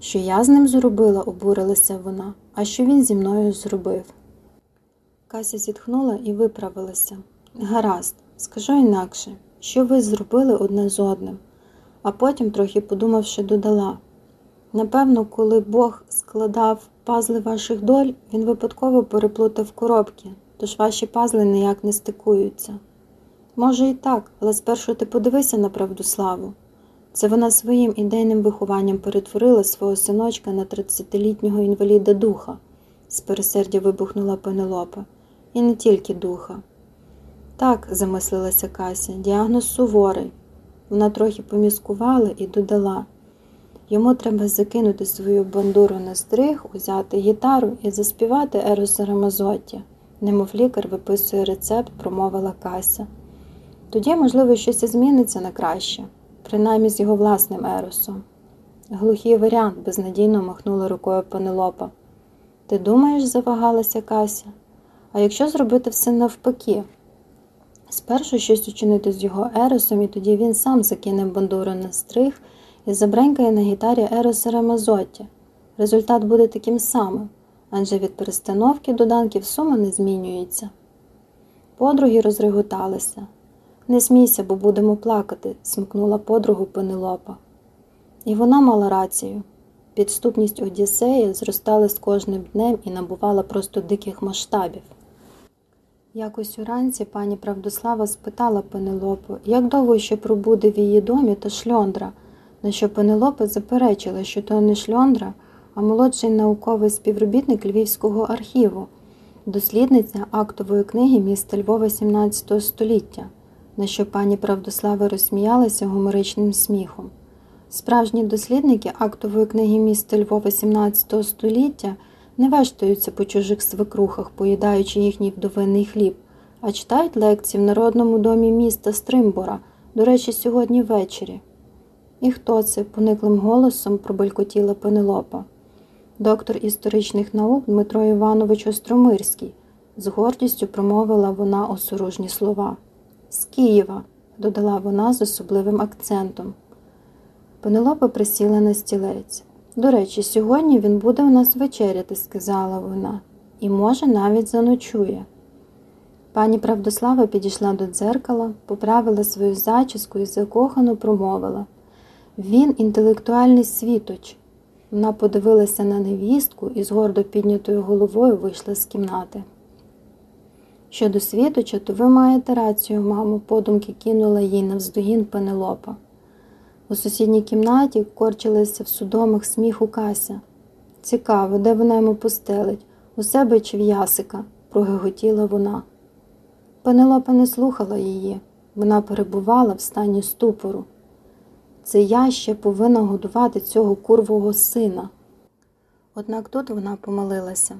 [SPEAKER 1] Що я з ним зробила, обурилася вона, а що він зі мною зробив. Кася зітхнула і виправилася. Гаразд, скажу інакше, що ви зробили одне з одним, а потім, трохи подумавши, додала. Напевно, коли Бог складав пазли ваших доль, він випадково переплутав коробки, тож ваші пазли ніяк не стикуються. Може і так, але спершу ти подивися на Правдославу. Це вона своїм ідейним вихованням перетворила свого синочка на 30-літнього інваліда духа, з пересердя вибухнула Пенелопа. І не тільки духа. Так, замислилася Кася, діагноз суворий. Вона трохи поміскувала і додала. Йому треба закинути свою бандуру на стриг, узяти гітару і заспівати Ероса Рамазотті, немов лікар виписує рецепт, промовила Кася. Тоді, можливо, щось і зміниться на краще, принаймні з його власним еросом. Глухий варіант безнадійно махнула рукою Пенелопа. Ти думаєш, завагалася Кася? А якщо зробити все навпаки? Спершу щось учинити з його еросом, і тоді він сам закине бандуру на стриг і забренькає на гітарі Ероса Рамазотті. Результат буде таким самим, адже від перестановки доданків сума не змінюється. Подруги розреготалися. Не смійся, бо будемо плакати, смикнула подругу Пенелопа. І вона мала рацію. Підступність Одіссея зростала з кожним днем і набувала просто диких масштабів. Якось уранці пані Правдослава спитала Пенелопу, як довго ще пробуде в її домі та шльондра, на що Пенелопа заперечила, що то не шльондра, а молодший науковий співробітник Львівського архіву, дослідниця актової книги міста Львова XVII століття, на що пані Правдослава розсміялася гуморичним сміхом. Справжні дослідники актової книги міста Львова XVII століття не вештаються по чужих свекрухах, поїдаючи їхній вдовинний хліб, а читають лекції в Народному домі міста Стримбора, до речі, сьогодні ввечері. І хто це? пониклим голосом пробелькотіла Пенелопа. Доктор історичних наук Дмитро Іванович Остромирський, з гордістю промовила вона осоружні слова. З Києва, додала вона з особливим акцентом. Пенелопа присіла на стілець. До речі, сьогодні він буде у нас вечеряти, сказала вона, і, може, навіть заночує. Пані Правдослава підійшла до дзеркала, поправила свою зачіску і закохано промовила Він інтелектуальний світоч. Вона подивилася на невістку і з гордо піднятою головою вийшла з кімнати. Щодо світоча, то ви маєте рацію, мамо, подумки кинула їй навздогін Пенелопа. У сусідній кімнаті корчилася в судомах сміху Кася. Цікаво, де вона йому постелить, у себе чи в ясика, прогиготіла вона. Пенелопа не слухала її, вона перебувала в стані ступору. Це я ще повинна годувати цього курвого сина. Однак тут вона помилилася.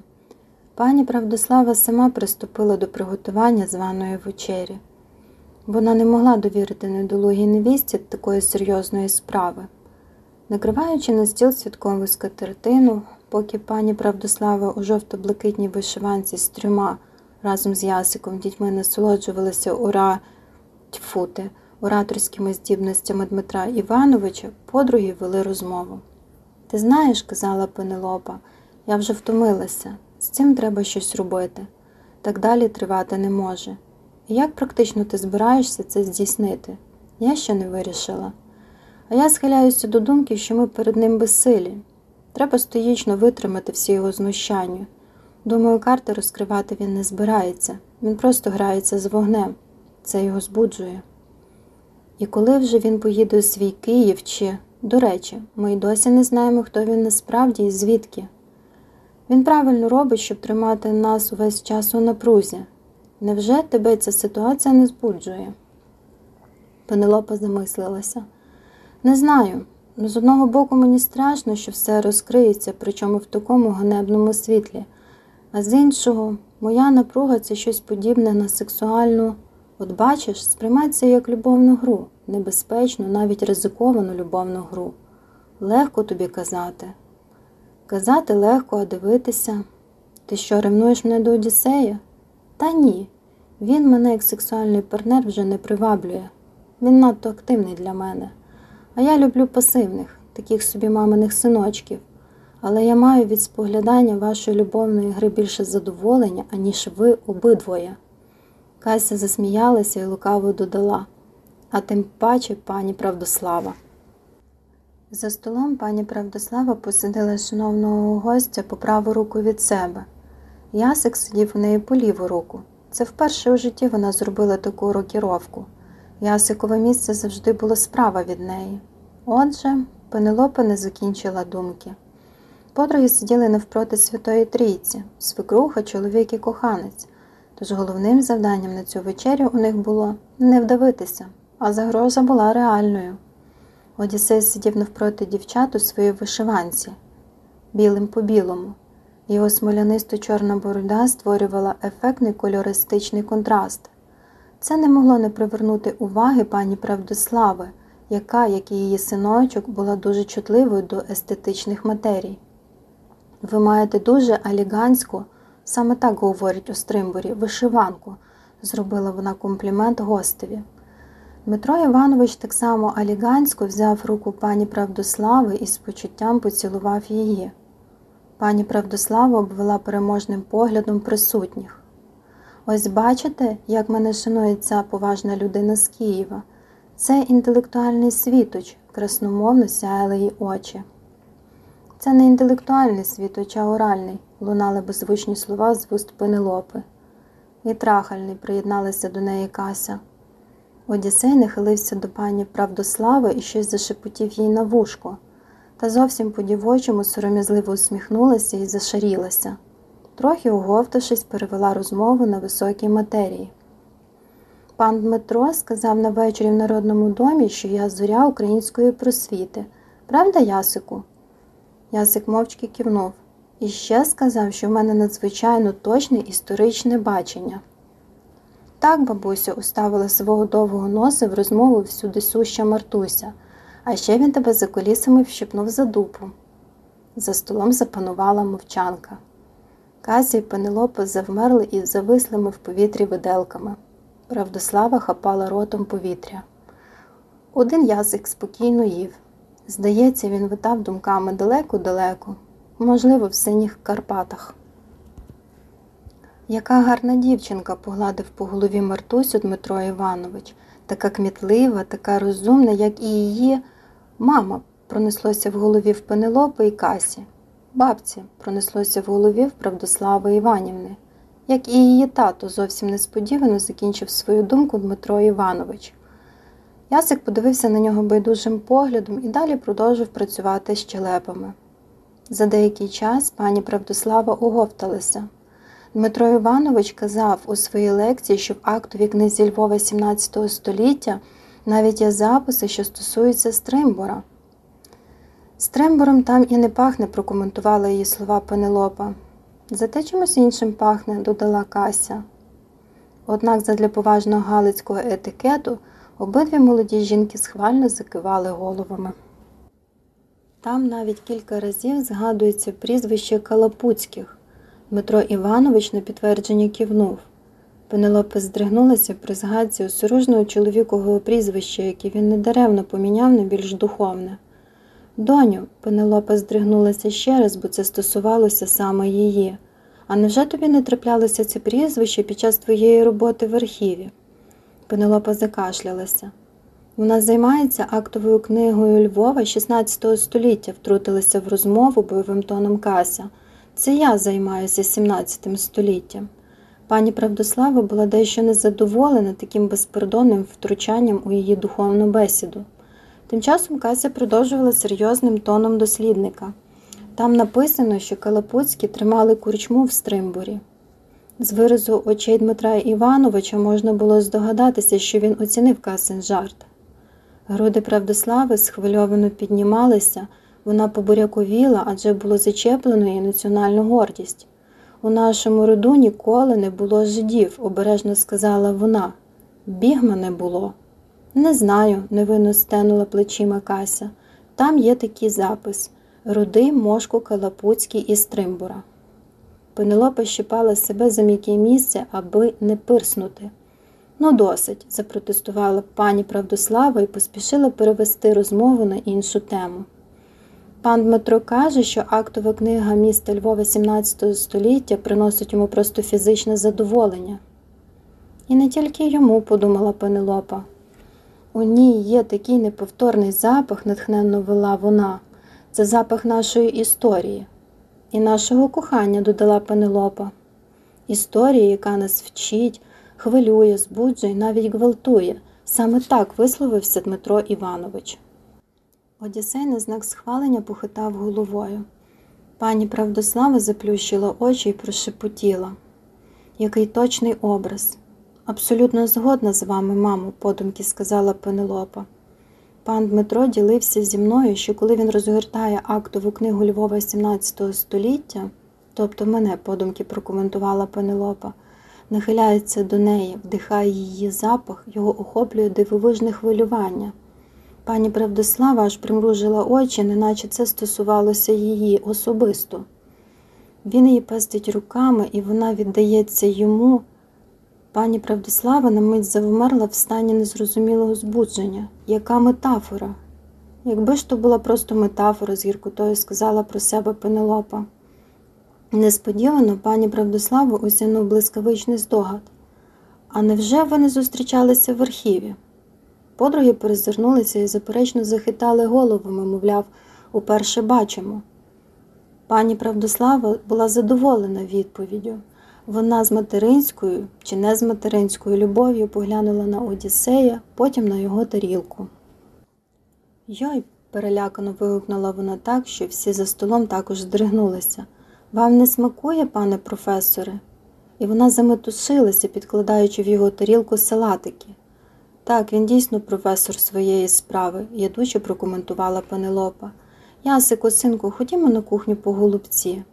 [SPEAKER 1] Пані Правдослава сама приступила до приготування званої вечері. Вона не могла довірити недолугій невісті такої серйозної справи. Накриваючи на стіл святкову скатертину, поки пані Правдослава у жовто-блакитній вишиванці з трьома разом з Ясиком дітьми насолоджувалися ура тьфути, ораторськими здібностями Дмитра Івановича, подруги вели розмову. Ти знаєш, казала Пенелопа, я вже втомилася, з цим треба щось робити. Так далі тривати не може. Як практично ти збираєшся це здійснити? Я ще не вирішила. А я схиляюся до думки, що ми перед ним безсилі. Треба стоїчно витримати всі його знущання. Думаю, карти розкривати він не збирається. Він просто грається з вогнем. Це його збуджує. І коли вже він поїде у свій Київ чи, до речі, ми й досі не знаємо, хто він насправді і звідки. Він правильно робить, щоб тримати нас увесь час у напрузі. Невже тебе ця ситуація не збуджує? Пенелопа замислилася. Не знаю. Ну, з одного боку, мені страшно, що все розкриється, причому в такому ганебному світлі. А з іншого, моя напруга це щось подібне на сексуальну. От бачиш, сприймай це як любовну гру, небезпечну, навіть ризиковану любовну гру. Легко тобі казати. Казати легко, а дивитися. Ти що, ревнуєш мене до Одіссея? Та ні. Він мене як сексуальний партнер вже не приваблює. Він надто активний для мене. А я люблю пасивних, таких собі маминих синочків. Але я маю від споглядання вашої любовної гри більше задоволення, аніж ви обидвоє. Кася засміялася і лукаво додала, а тим паче пані Правдослава. За столом пані Правдослава посадила шановного гостя по праву руку від себе. Ясик сидів у неї по ліву руку. Це вперше у житті вона зробила таку рокіровку. Ясикове місце завжди було справа від неї. Отже, Пенелопа не закінчила думки. Подруги сиділи навпроти Святої Трійці, свекруха, чоловік і коханець. Тож головним завданням на цю вечерю у них було не вдавитися, а загроза була реальною. Одіссей сидів навпроти дівчат у своїй вишиванці, білим по білому. Його смолянисто чорна борода створювала ефектний кольористичний контраст. Це не могло не привернути уваги пані Правдослави, яка, як і її синочок, була дуже чутливою до естетичних матерій. Ви маєте дуже аліганську, саме так говорять у Стримбурі, вишиванку, зробила вона комплімент гостеві. Дмитро Іванович так само алігансько взяв руку пані Правдослави і з почуттям поцілував її. Пані Правдослава обвела переможним поглядом присутніх. Ось бачите, як мене шанує ця поважна людина з Києва. Це інтелектуальний світоч, красномовно сяяли її очі. Це не інтелектуальний світоч, а оральний, лунали беззвучні слова з вуст Пенелопи. І трахальний приєдналася до неї Кася. Одіссей нахилився до пані Правдослави і щось зашепотів їй на вушко, та зовсім по дівочому сором'язливо усміхнулася і зашарілася. Трохи оговтавшись, перевела розмову на високій матерії. Пан Дмитро сказав на вечорі в Народному домі, що я зоря української просвіти. Правда, Ясику? Ясик мовчки кивнув. І ще сказав, що в мене надзвичайно точне історичне бачення. Так, бабусю, уставила свого довгого носа в розмову всюди суща Мартуся, а ще він тебе за колісами вщипнув за дупу. За столом запанувала мовчанка. Казі і Пенелопа завмерли і завислими в повітрі виделками. Правдослава хапала ротом повітря. Один язик спокійно їв. Здається, він витав думками далеко-далеко, можливо, в синіх Карпатах. Яка гарна дівчинка, погладив по голові Мартусю Дмитро Іванович, така кмітлива, така розумна, як і її мама, пронеслося в голові в Пенелопи і Касі. Бабці пронеслося в голові в Правдослави Іванівни, як і її тато зовсім несподівано закінчив свою думку Дмитро Іванович. Ясик подивився на нього байдужим поглядом і далі продовжив працювати з челепами. За деякий час пані Правдослава оговталася. Дмитро Іванович казав у своїй лекції, що в актові книзі Львова XVII століття навіть є записи, що стосуються Стримбора. Стримбором там і не пахне, прокоментувала її слова Пенелопа. Зате чимось іншим пахне, додала Кася. Однак задля поважного галицького етикету обидві молоді жінки схвально закивали головами. Там навіть кілька разів згадується прізвище Калапуцьких. Дмитро Іванович на підтвердження кивнув. Пенелопа здригнулася при згадці осоружного чоловікового прізвища, яке він недаремно поміняв на більш духовне. Доню, Пенелопа здригнулася ще раз, бо це стосувалося саме її. А невже тобі не траплялося це прізвище під час твоєї роботи в архіві? Пенелопа закашлялася. Вона займається актовою книгою Львова 16 століття, втрутилася в розмову бойовим тоном Кася. Це я займаюся 17 століттям. Пані Правдослава була дещо незадоволена таким безпардонним втручанням у її духовну бесіду. Тим часом Кася продовжувала серйозним тоном дослідника. Там написано, що Калапуцькі тримали курчму в стримбурі. З виразу очей Дмитра Івановича можна було здогадатися, що він оцінив Касин жарт. Груди Правдослави схвильовано піднімалися, вона побуряковіла, адже було зачеплено її національну гордість. У нашому роду ніколи не було жидів, обережно сказала вона. Бігма не було. Не знаю, невинно стенула плечима Кася. Там є такий запис роди мошку Калапуцький із Тримбура. Пенелопа щипала себе за м'яке місце, аби не пирснути. Ну, досить, запротестувала пані Правдослава і поспішила перевести розмову на іншу тему. Пан Дмитро каже, що актова книга міста Львова XVII століття приносить йому просто фізичне задоволення. І не тільки йому, подумала Пенелопа. У ній є такий неповторний запах, натхненно вела вона. Це запах нашої історії і нашого кохання, додала Пенелопа. Історія, яка нас вчить, хвилює, збуджує, навіть гвалтує. Саме так висловився Дмитро Іванович. Одіссей на знак схвалення похитав головою. Пані Правдослава заплющила очі і прошепотіла. Який точний образ. Абсолютно згодна з вами, мамо, подумки сказала Пенелопа. Пан Дмитро ділився зі мною, що коли він розгортає актову книгу Львова XVII століття, тобто мене подумки прокоментувала Пенелопа, нахиляється до неї, вдихає її запах, його охоплює дивовижне хвилювання. Пані Правдослава аж примружила очі, неначе це стосувалося її особисто. Він її пестить руками, і вона віддається йому. Пані Правдослава на мить завмерла в стані незрозумілого збудження. Яка метафора? Якби ж то була просто метафора, з гіркотою сказала про себе Пенелопа. Несподівано пані Правдославу осянув блискавичний здогад. А невже вони зустрічалися в архіві? Подруги перезирнулися і заперечно захитали головами, мовляв, уперше бачимо. Пані Правдослава була задоволена відповіддю. Вона з материнською чи не з материнською любов'ю поглянула на Одіссея, потім на його тарілку. Йой, перелякано вигукнула вона так, що всі за столом також здригнулися. Вам не смакує, пане професоре? І вона заметушилася, підкладаючи в його тарілку салатики. Так, він дійсно професор своєї справи, ядуче прокоментувала Пенелопа. Ясику, синку, ходімо на кухню по голубці.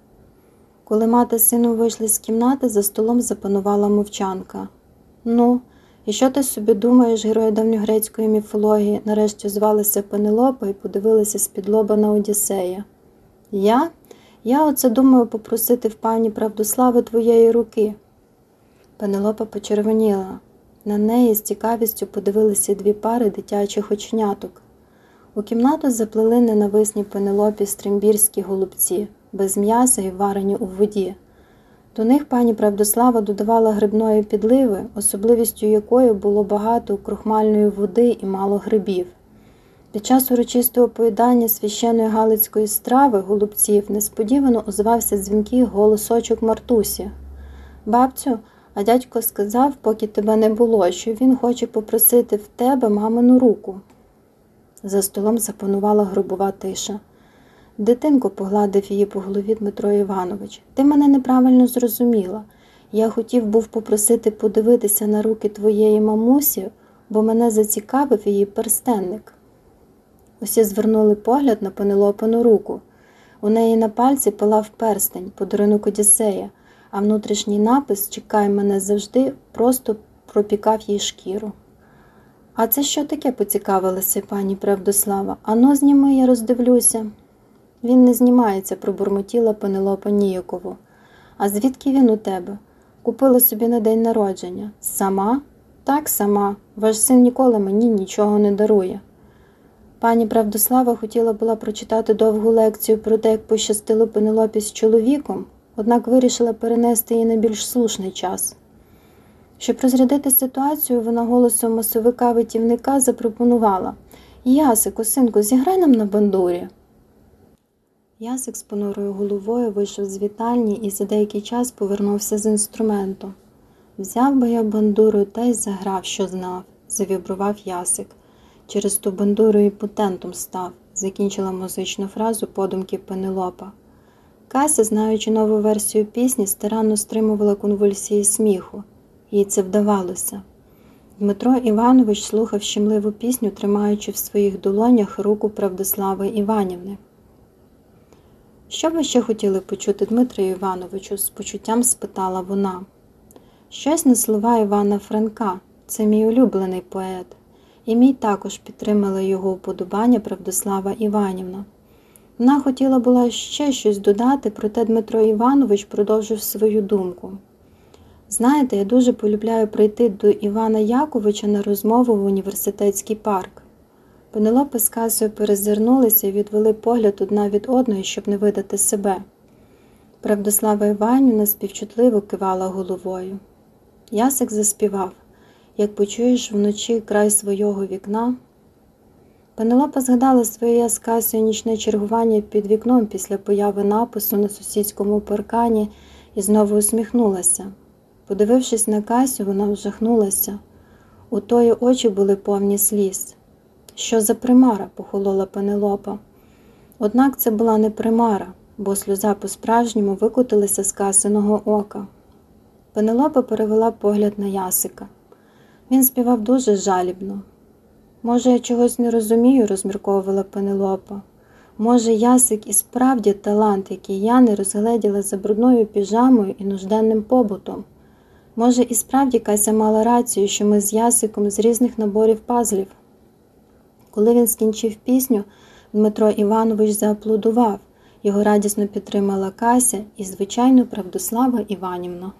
[SPEAKER 1] Коли мати з сином вийшли з кімнати, за столом запанувала мовчанка. Ну, і що ти собі думаєш, герої давньогрецької міфології, нарешті звалися Пенелопа і подивилися з-під на Одіссея. Я? Я оце думаю попросити в пані Правдослави твоєї руки. Пенелопа почервоніла. На неї з цікавістю подивилися дві пари дитячих очняток. У кімнату заплели ненависні пенелопі стримбірські голубці, без м'яса і варені у воді. До них пані Правдослава додавала грибної підливи, особливістю якої було багато крохмальної води і мало грибів. Під час урочистого поїдання священної галицької страви голубців несподівано озвався дзвінкий голосочок Мартусі. Бабцю, а дядько сказав, поки тебе не було, що він хоче попросити в тебе мамину руку. За столом запанувала гробова тиша. Дитинко погладив її по голові Дмитро Іванович. Ти мене неправильно зрозуміла. Я хотів був попросити подивитися на руки твоєї мамусі, бо мене зацікавив її перстенник. Усі звернули погляд на Пенелопину руку. У неї на пальці пилав перстень, подарунок Одіссея, а внутрішній напис Чекай мене завжди просто пропікав їй шкіру. А це що таке? поцікавилася пані Правдослава. Ано зніми, я роздивлюся. Він не знімається, пробурмотіла Пенелопа Ніякову. А звідки він у тебе? Купила собі на день народження. Сама? Так, сама. Ваш син ніколи мені нічого не дарує. Пані Правдослава хотіла була прочитати довгу лекцію про те, як пощастило Пенелопі з чоловіком, однак вирішила перенести її на більш слушний час. Щоб розрядити ситуацію, вона голосом масовика-витівника запропонувала Ясику, синку, зіграй нам на бандурі. Ясик з понурою головою вийшов з вітальні і за деякий час повернувся з інструментом. Взяв би я бандуру та й заграв, що знав, завібрував Ясик. Через ту бандуру і путентом став, закінчила музичну фразу подумки Пенелопа. Кася, знаючи нову версію пісні, старанно стримувала конвульсії сміху. Їй це вдавалося. Дмитро Іванович слухав щемливу пісню, тримаючи в своїх долонях руку Правдослави Іванівни. Що ви ще хотіли почути Дмитру Івановичу? з почуттям спитала вона. Щось на слова Івана Франка, це мій улюблений поет, і мій також підтримала його уподобання Правдослава Іванівна. Вона хотіла була ще щось додати, проте Дмитро Іванович продовжив свою думку. Знаєте, я дуже полюбляю прийти до Івана Яковича на розмову в університетський парк. Пенелопа з Касою перезирнулися і відвели погляд одна від одної, щоб не видати себе. Правдослава Іванівна співчутливо кивала головою. Ясик заспівав як почуєш вночі край свого вікна. Пенелопа згадала своє з нічне чергування під вікном після появи напису на сусідському паркані і знову усміхнулася. Подивившись на Касю, вона вжахнулася. У тої очі були повні сліз. Що за примара? похолола Пенелопа. Однак це була не примара, бо сльоза по-справжньому викотилася з касиного ока. Пенелопа перевела погляд на Ясика. Він співав дуже жалібно. Може, я чогось не розумію, розмірковувала Пенелопа. Може, Ясик і справді талант, який я не розгледіла за брудною піжамою і нужденним побутом. Може, і справді Кася мала рацію, що ми з Ясиком з різних наборів пазлів. Коли він скінчив пісню, Дмитро Іванович зааплодував, його радісно підтримала Кася і, звичайно, Правдослава Іванівна.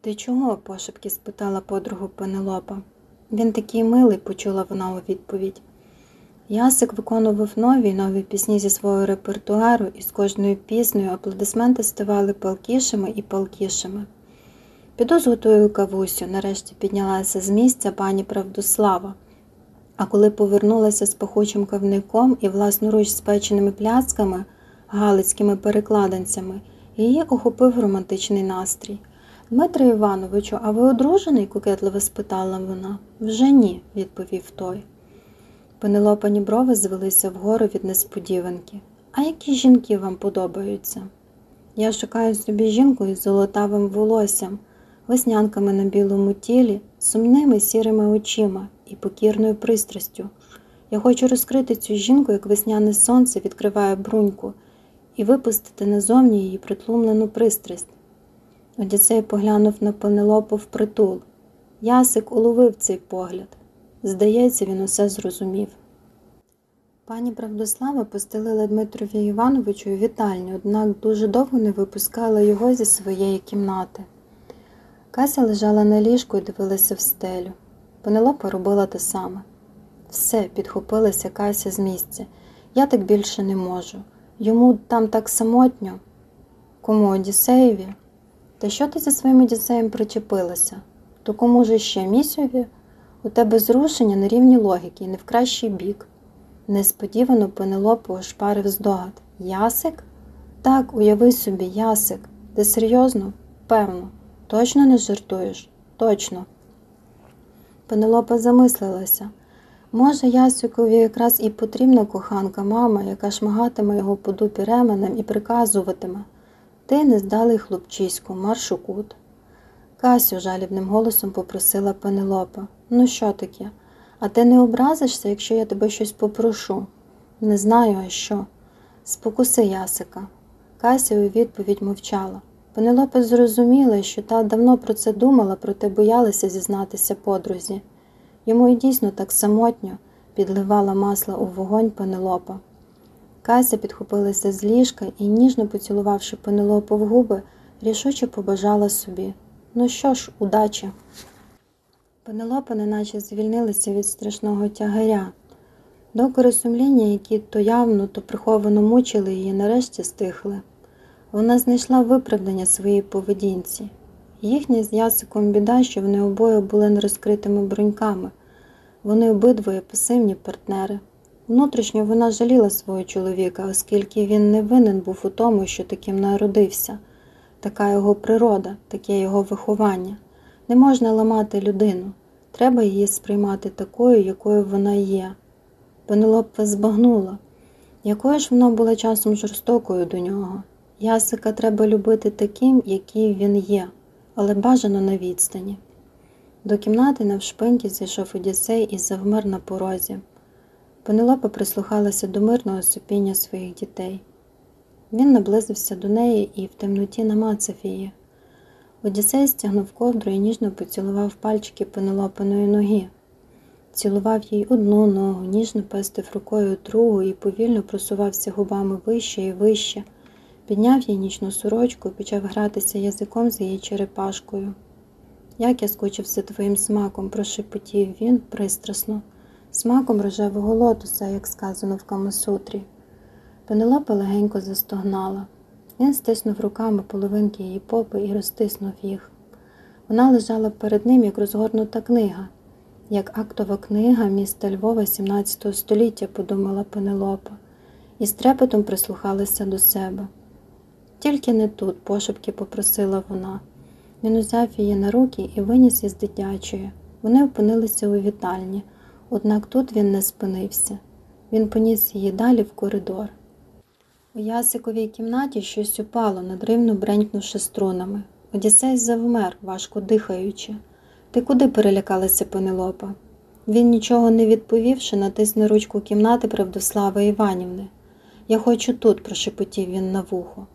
[SPEAKER 1] Ти чого? пошепки спитала подругу Пенелопа. Він такий милий, почула вона у відповідь. Ясик виконував нові й нові пісні зі свого репертуару, і з кожною піснею аплодисменти ставали палкішими і палкішими. Піду зготую кавусю, нарешті піднялася з місця пані Правдослава. А коли повернулася з пахучим кавником і власноруч спеченими пляцками, галицькими перекладинцями, її охопив романтичний настрій. Дмитро Івановичу, а ви одружений? кокетливо спитала вона. Вже ні, відповів той. Пенелопані брови звелися вгору від несподіванки. А які жінки вам подобаються? Я шукаю собі жінку із золотавим волоссям, веснянками на білому тілі, сумними сірими очима і покірною пристрастю. Я хочу розкрити цю жінку, як весняне сонце відкриває бруньку, і випустити назовні її притлумлену пристрасть. Одіцей поглянув на Пенелопу впритул. Ясик уловив цей погляд. Здається, він усе зрозумів. Пані Правдослава постелила Дмитрові Івановичу у вітальню, однак дуже довго не випускала його зі своєї кімнати. Кася лежала на ліжку і дивилася в стелю. Пенелопа робила те саме. Все, підхопилася Кася з місця. Я так більше не можу. Йому там так самотньо. Кому Одіссеєві? Та що ти зі своїм Одіссеєм причепилася? То кому ж ще місьові? У тебе зрушення на рівні логіки і не в кращий бік. Несподівано Пенелопу ошпарив здогад. Ясик? Так, уяви собі, Ясик. Ти серйозно? Певно. Точно не жартуєш? Точно. Пенелопа замислилася. Може, Ясикові якраз і потрібна коханка мама, яка шмагатиме його по дупі ременем і приказуватиме. Ти нездалий хлопчиську, марш у кут. Касю жалібним голосом попросила Пенелопа. Ну, що таке? А ти не образишся, якщо я тебе щось попрошу? Не знаю, а що. Спокуси Ясика. Кася у відповідь мовчала. Пенелопа зрозуміла, що та давно про це думала, проте боялася зізнатися подрузі. Йому і дійсно так самотньо підливала масло у вогонь Пенелопа. Кася підхопилася з ліжка і, ніжно поцілувавши Пенелопу в губи, рішуче побажала собі Ну що ж, удачі. Пенелопа неначе звільнилася від страшного тягаря. Докори сумління, які то явно, то приховано мучили її, нарешті стихли. Вона знайшла виправдання своїй поведінці. Їхня з ясиком біда, що вони обоє були нерозкритими броньками. Вони обидвоє пасивні партнери. Внутрішньо вона жаліла свого чоловіка, оскільки він не винен був у тому, що таким народився. Така його природа, таке його виховання. Не можна ламати людину. Треба її сприймати такою, якою вона є. Пенелопа збагнула, якою ж вона була часом жорстокою до нього. Ясика треба любити таким, який він є, але бажано на відстані. До кімнати навшпиньки зайшов Одіссей і завмер на порозі. Пенелопа прислухалася до мирного супіння своїх дітей. Він наблизився до неї і в темноті намацав її. Одіссей стягнув ковдру і ніжно поцілував пальчики Пенелопиної ноги. Цілував їй одну ногу, ніжно пестив рукою другу і повільно просувався губами вище і вище, підняв їй нічну сорочку і почав гратися язиком з її черепашкою. Як я скучив за твоїм смаком, прошепотів він пристрасно, смаком рожевого лотоса, як сказано в Камасутрі. Пенелопа легенько застогнала. Він стиснув руками половинки її попи і розтиснув їх. Вона лежала перед ним, як розгорнута книга, як актова книга міста Львова 17 століття, подумала Пенелопа, і з трепетом прислухалася до себе. Тільки не тут, пошепки попросила вона. Він узяв її на руки і виніс із дитячої. Вони опинилися у вітальні, однак тут він не спинився. Він поніс її далі в коридор. У ясиковій кімнаті щось упало, надривно бренькнувши струнами. Одіссей завмер, важко дихаючи. Ти куди перелякалася Пенелопа? Він, нічого не відповівши, натис на ручку кімнати Правдослави Іванівни. Я хочу тут, прошепотів він на вухо.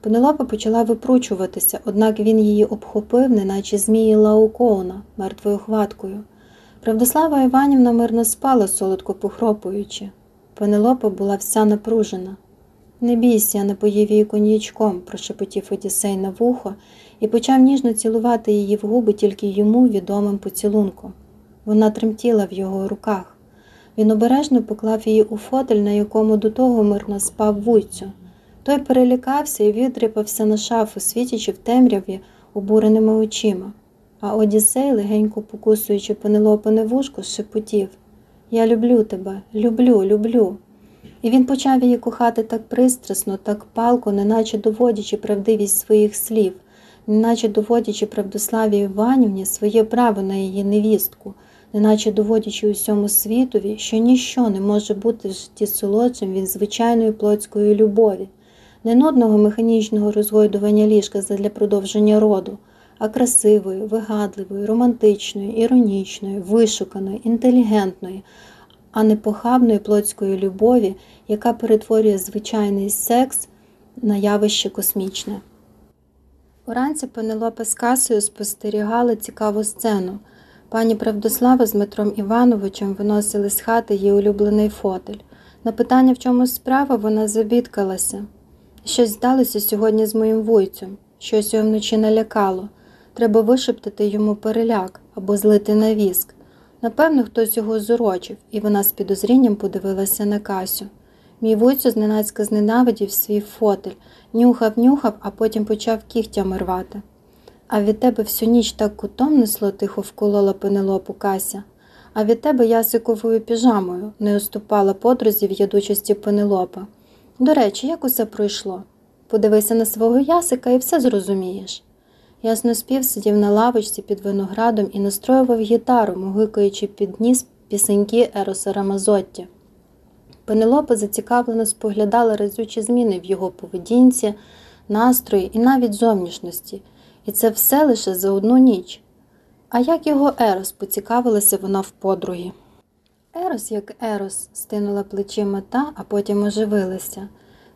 [SPEAKER 1] Пенелопа почала випручуватися, однак він її обхопив, неначе змії лаукоуна, мертвою хваткою. Правдослава Іванівна мирно спала, солодко похропуючи. Пенелопа була вся напружена. Не бійся, я напоїв її коньячком, прошепотів Одіссей на вухо і почав ніжно цілувати її в губи тільки йому відомим поцілунком. Вона тремтіла в його руках. Він обережно поклав її у фотель, на якому до того мирно спав вуйцю. Той перелякався і відрипався на шафу, світячи в темряві обуреними очима. А Одіссей, легенько покусуючи пенелопине вушко, шепотів Я люблю тебе, люблю, люблю. І він почав її кохати так пристрасно, так палко, неначе доводячи правдивість своїх слів, неначе доводячи правдославі Іванівні своє право на її невістку, неначе доводячи усьому світові, що ніщо не може бути в житті солодшим від звичайної плотської любові, не нудного механічного розгойдування ліжка задля продовження роду, а красивої, вигадливої, романтичної, іронічної, вишуканої, інтелігентної, а не похабної плотської любові, яка перетворює звичайний секс на явище космічне. Уранці Пенелопа з Касою спостерігали цікаву сцену. Пані Правдослава з Дмитром Івановичем виносили з хати її улюблений фотель. На питання, в чому справа, вона забідкалася. Щось здалося сьогодні з моїм вуйцем, щось його вночі налякало. Треба вишептати йому переляк або злити на віск. Напевно, хтось його зурочив, і вона з підозрінням подивилася на Касю. Мій вуйцю зненацька зненавидів свій фотель, нюхав, нюхав, а потім почав кігтями рвати. А від тебе всю ніч так кутом несло тихо вколола пенелопу Кася, а від тебе ясиковою піжамою не уступала подрузі в ядучості пенелопа. До речі, як усе пройшло? Подивися на свого ясика і все зрозумієш. Ясноспів сидів на лавочці під виноградом і настроював гітару, мугикаючи під ніс пісеньки Ероса Рамазотті. Пенелопа зацікавлено споглядала разючі зміни в його поведінці, настрої і навіть зовнішності, і це все лише за одну ніч. А як його Ерос, поцікавилася вона в подруги. Ерос, як Ерос, стинула плечима та, а потім оживилася.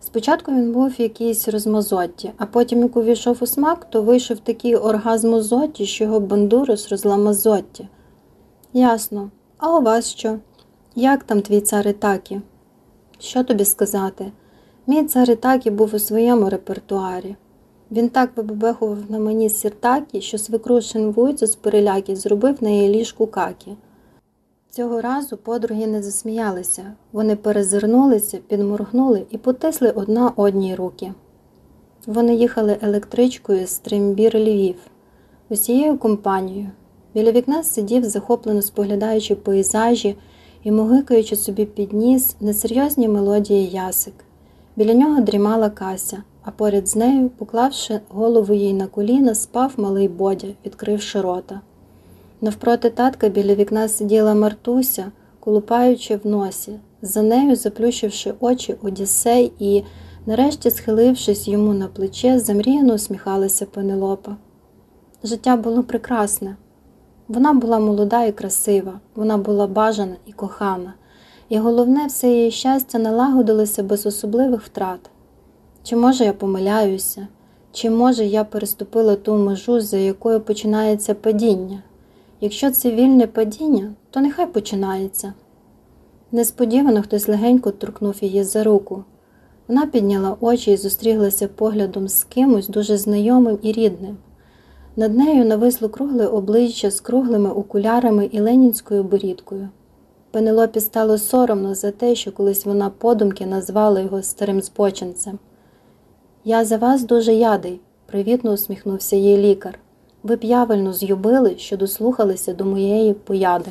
[SPEAKER 1] Спочатку він був якийсь розмазотті, а потім, як увійшов у смак, то вийшов такий оргазм зотті, що його бандурос розламазотті. Ясно. А у вас що? Як там твій цар Ітакі? Що тобі сказати? Мій цар Ітакі був у своєму репертуарі. Він так вибебехував на мені сіртакі, що свекрушин вуйцю з переляки зробив на її ліжку какі. Цього разу подруги не засміялися, вони перезирнулися, підморгнули і потисли одна одній руки. Вони їхали електричкою з Тримбір Львів. усією компанією. Біля вікна сидів, захоплено споглядаючи пейзажі і мугикаючи собі під ніс несерйозні мелодії ясик. Біля нього дрімала Кася, а поряд з нею, поклавши голову їй на коліна, спав малий Бодя, відкривши рота. Навпроти татка біля вікна сиділа Мартуся, колупаючи в носі, за нею, заплющивши очі Одіссей і, нарешті, схилившись йому на плече, замріяно усміхалася Пенелопа. Життя було прекрасне. Вона була молода і красива, вона була бажана і кохана, і головне, все її щастя налагодилося без особливих втрат. Чи може я помиляюся, чи може я переступила ту межу, за якою починається падіння? Якщо це вільне падіння, то нехай починається. Несподівано хтось легенько торкнув її за руку. Вона підняла очі і зустріглася поглядом з кимось дуже знайомим і рідним. Над нею нависло кругле обличчя з круглими окулярами і ленінською борідкою. Пенелопі стало соромно за те, що колись вона подумки назвала його старим збочинцем. Я за вас дуже ядий, привітно усміхнувся їй лікар. Ви б явельно з'юбили, що дослухалися до моєї пояди.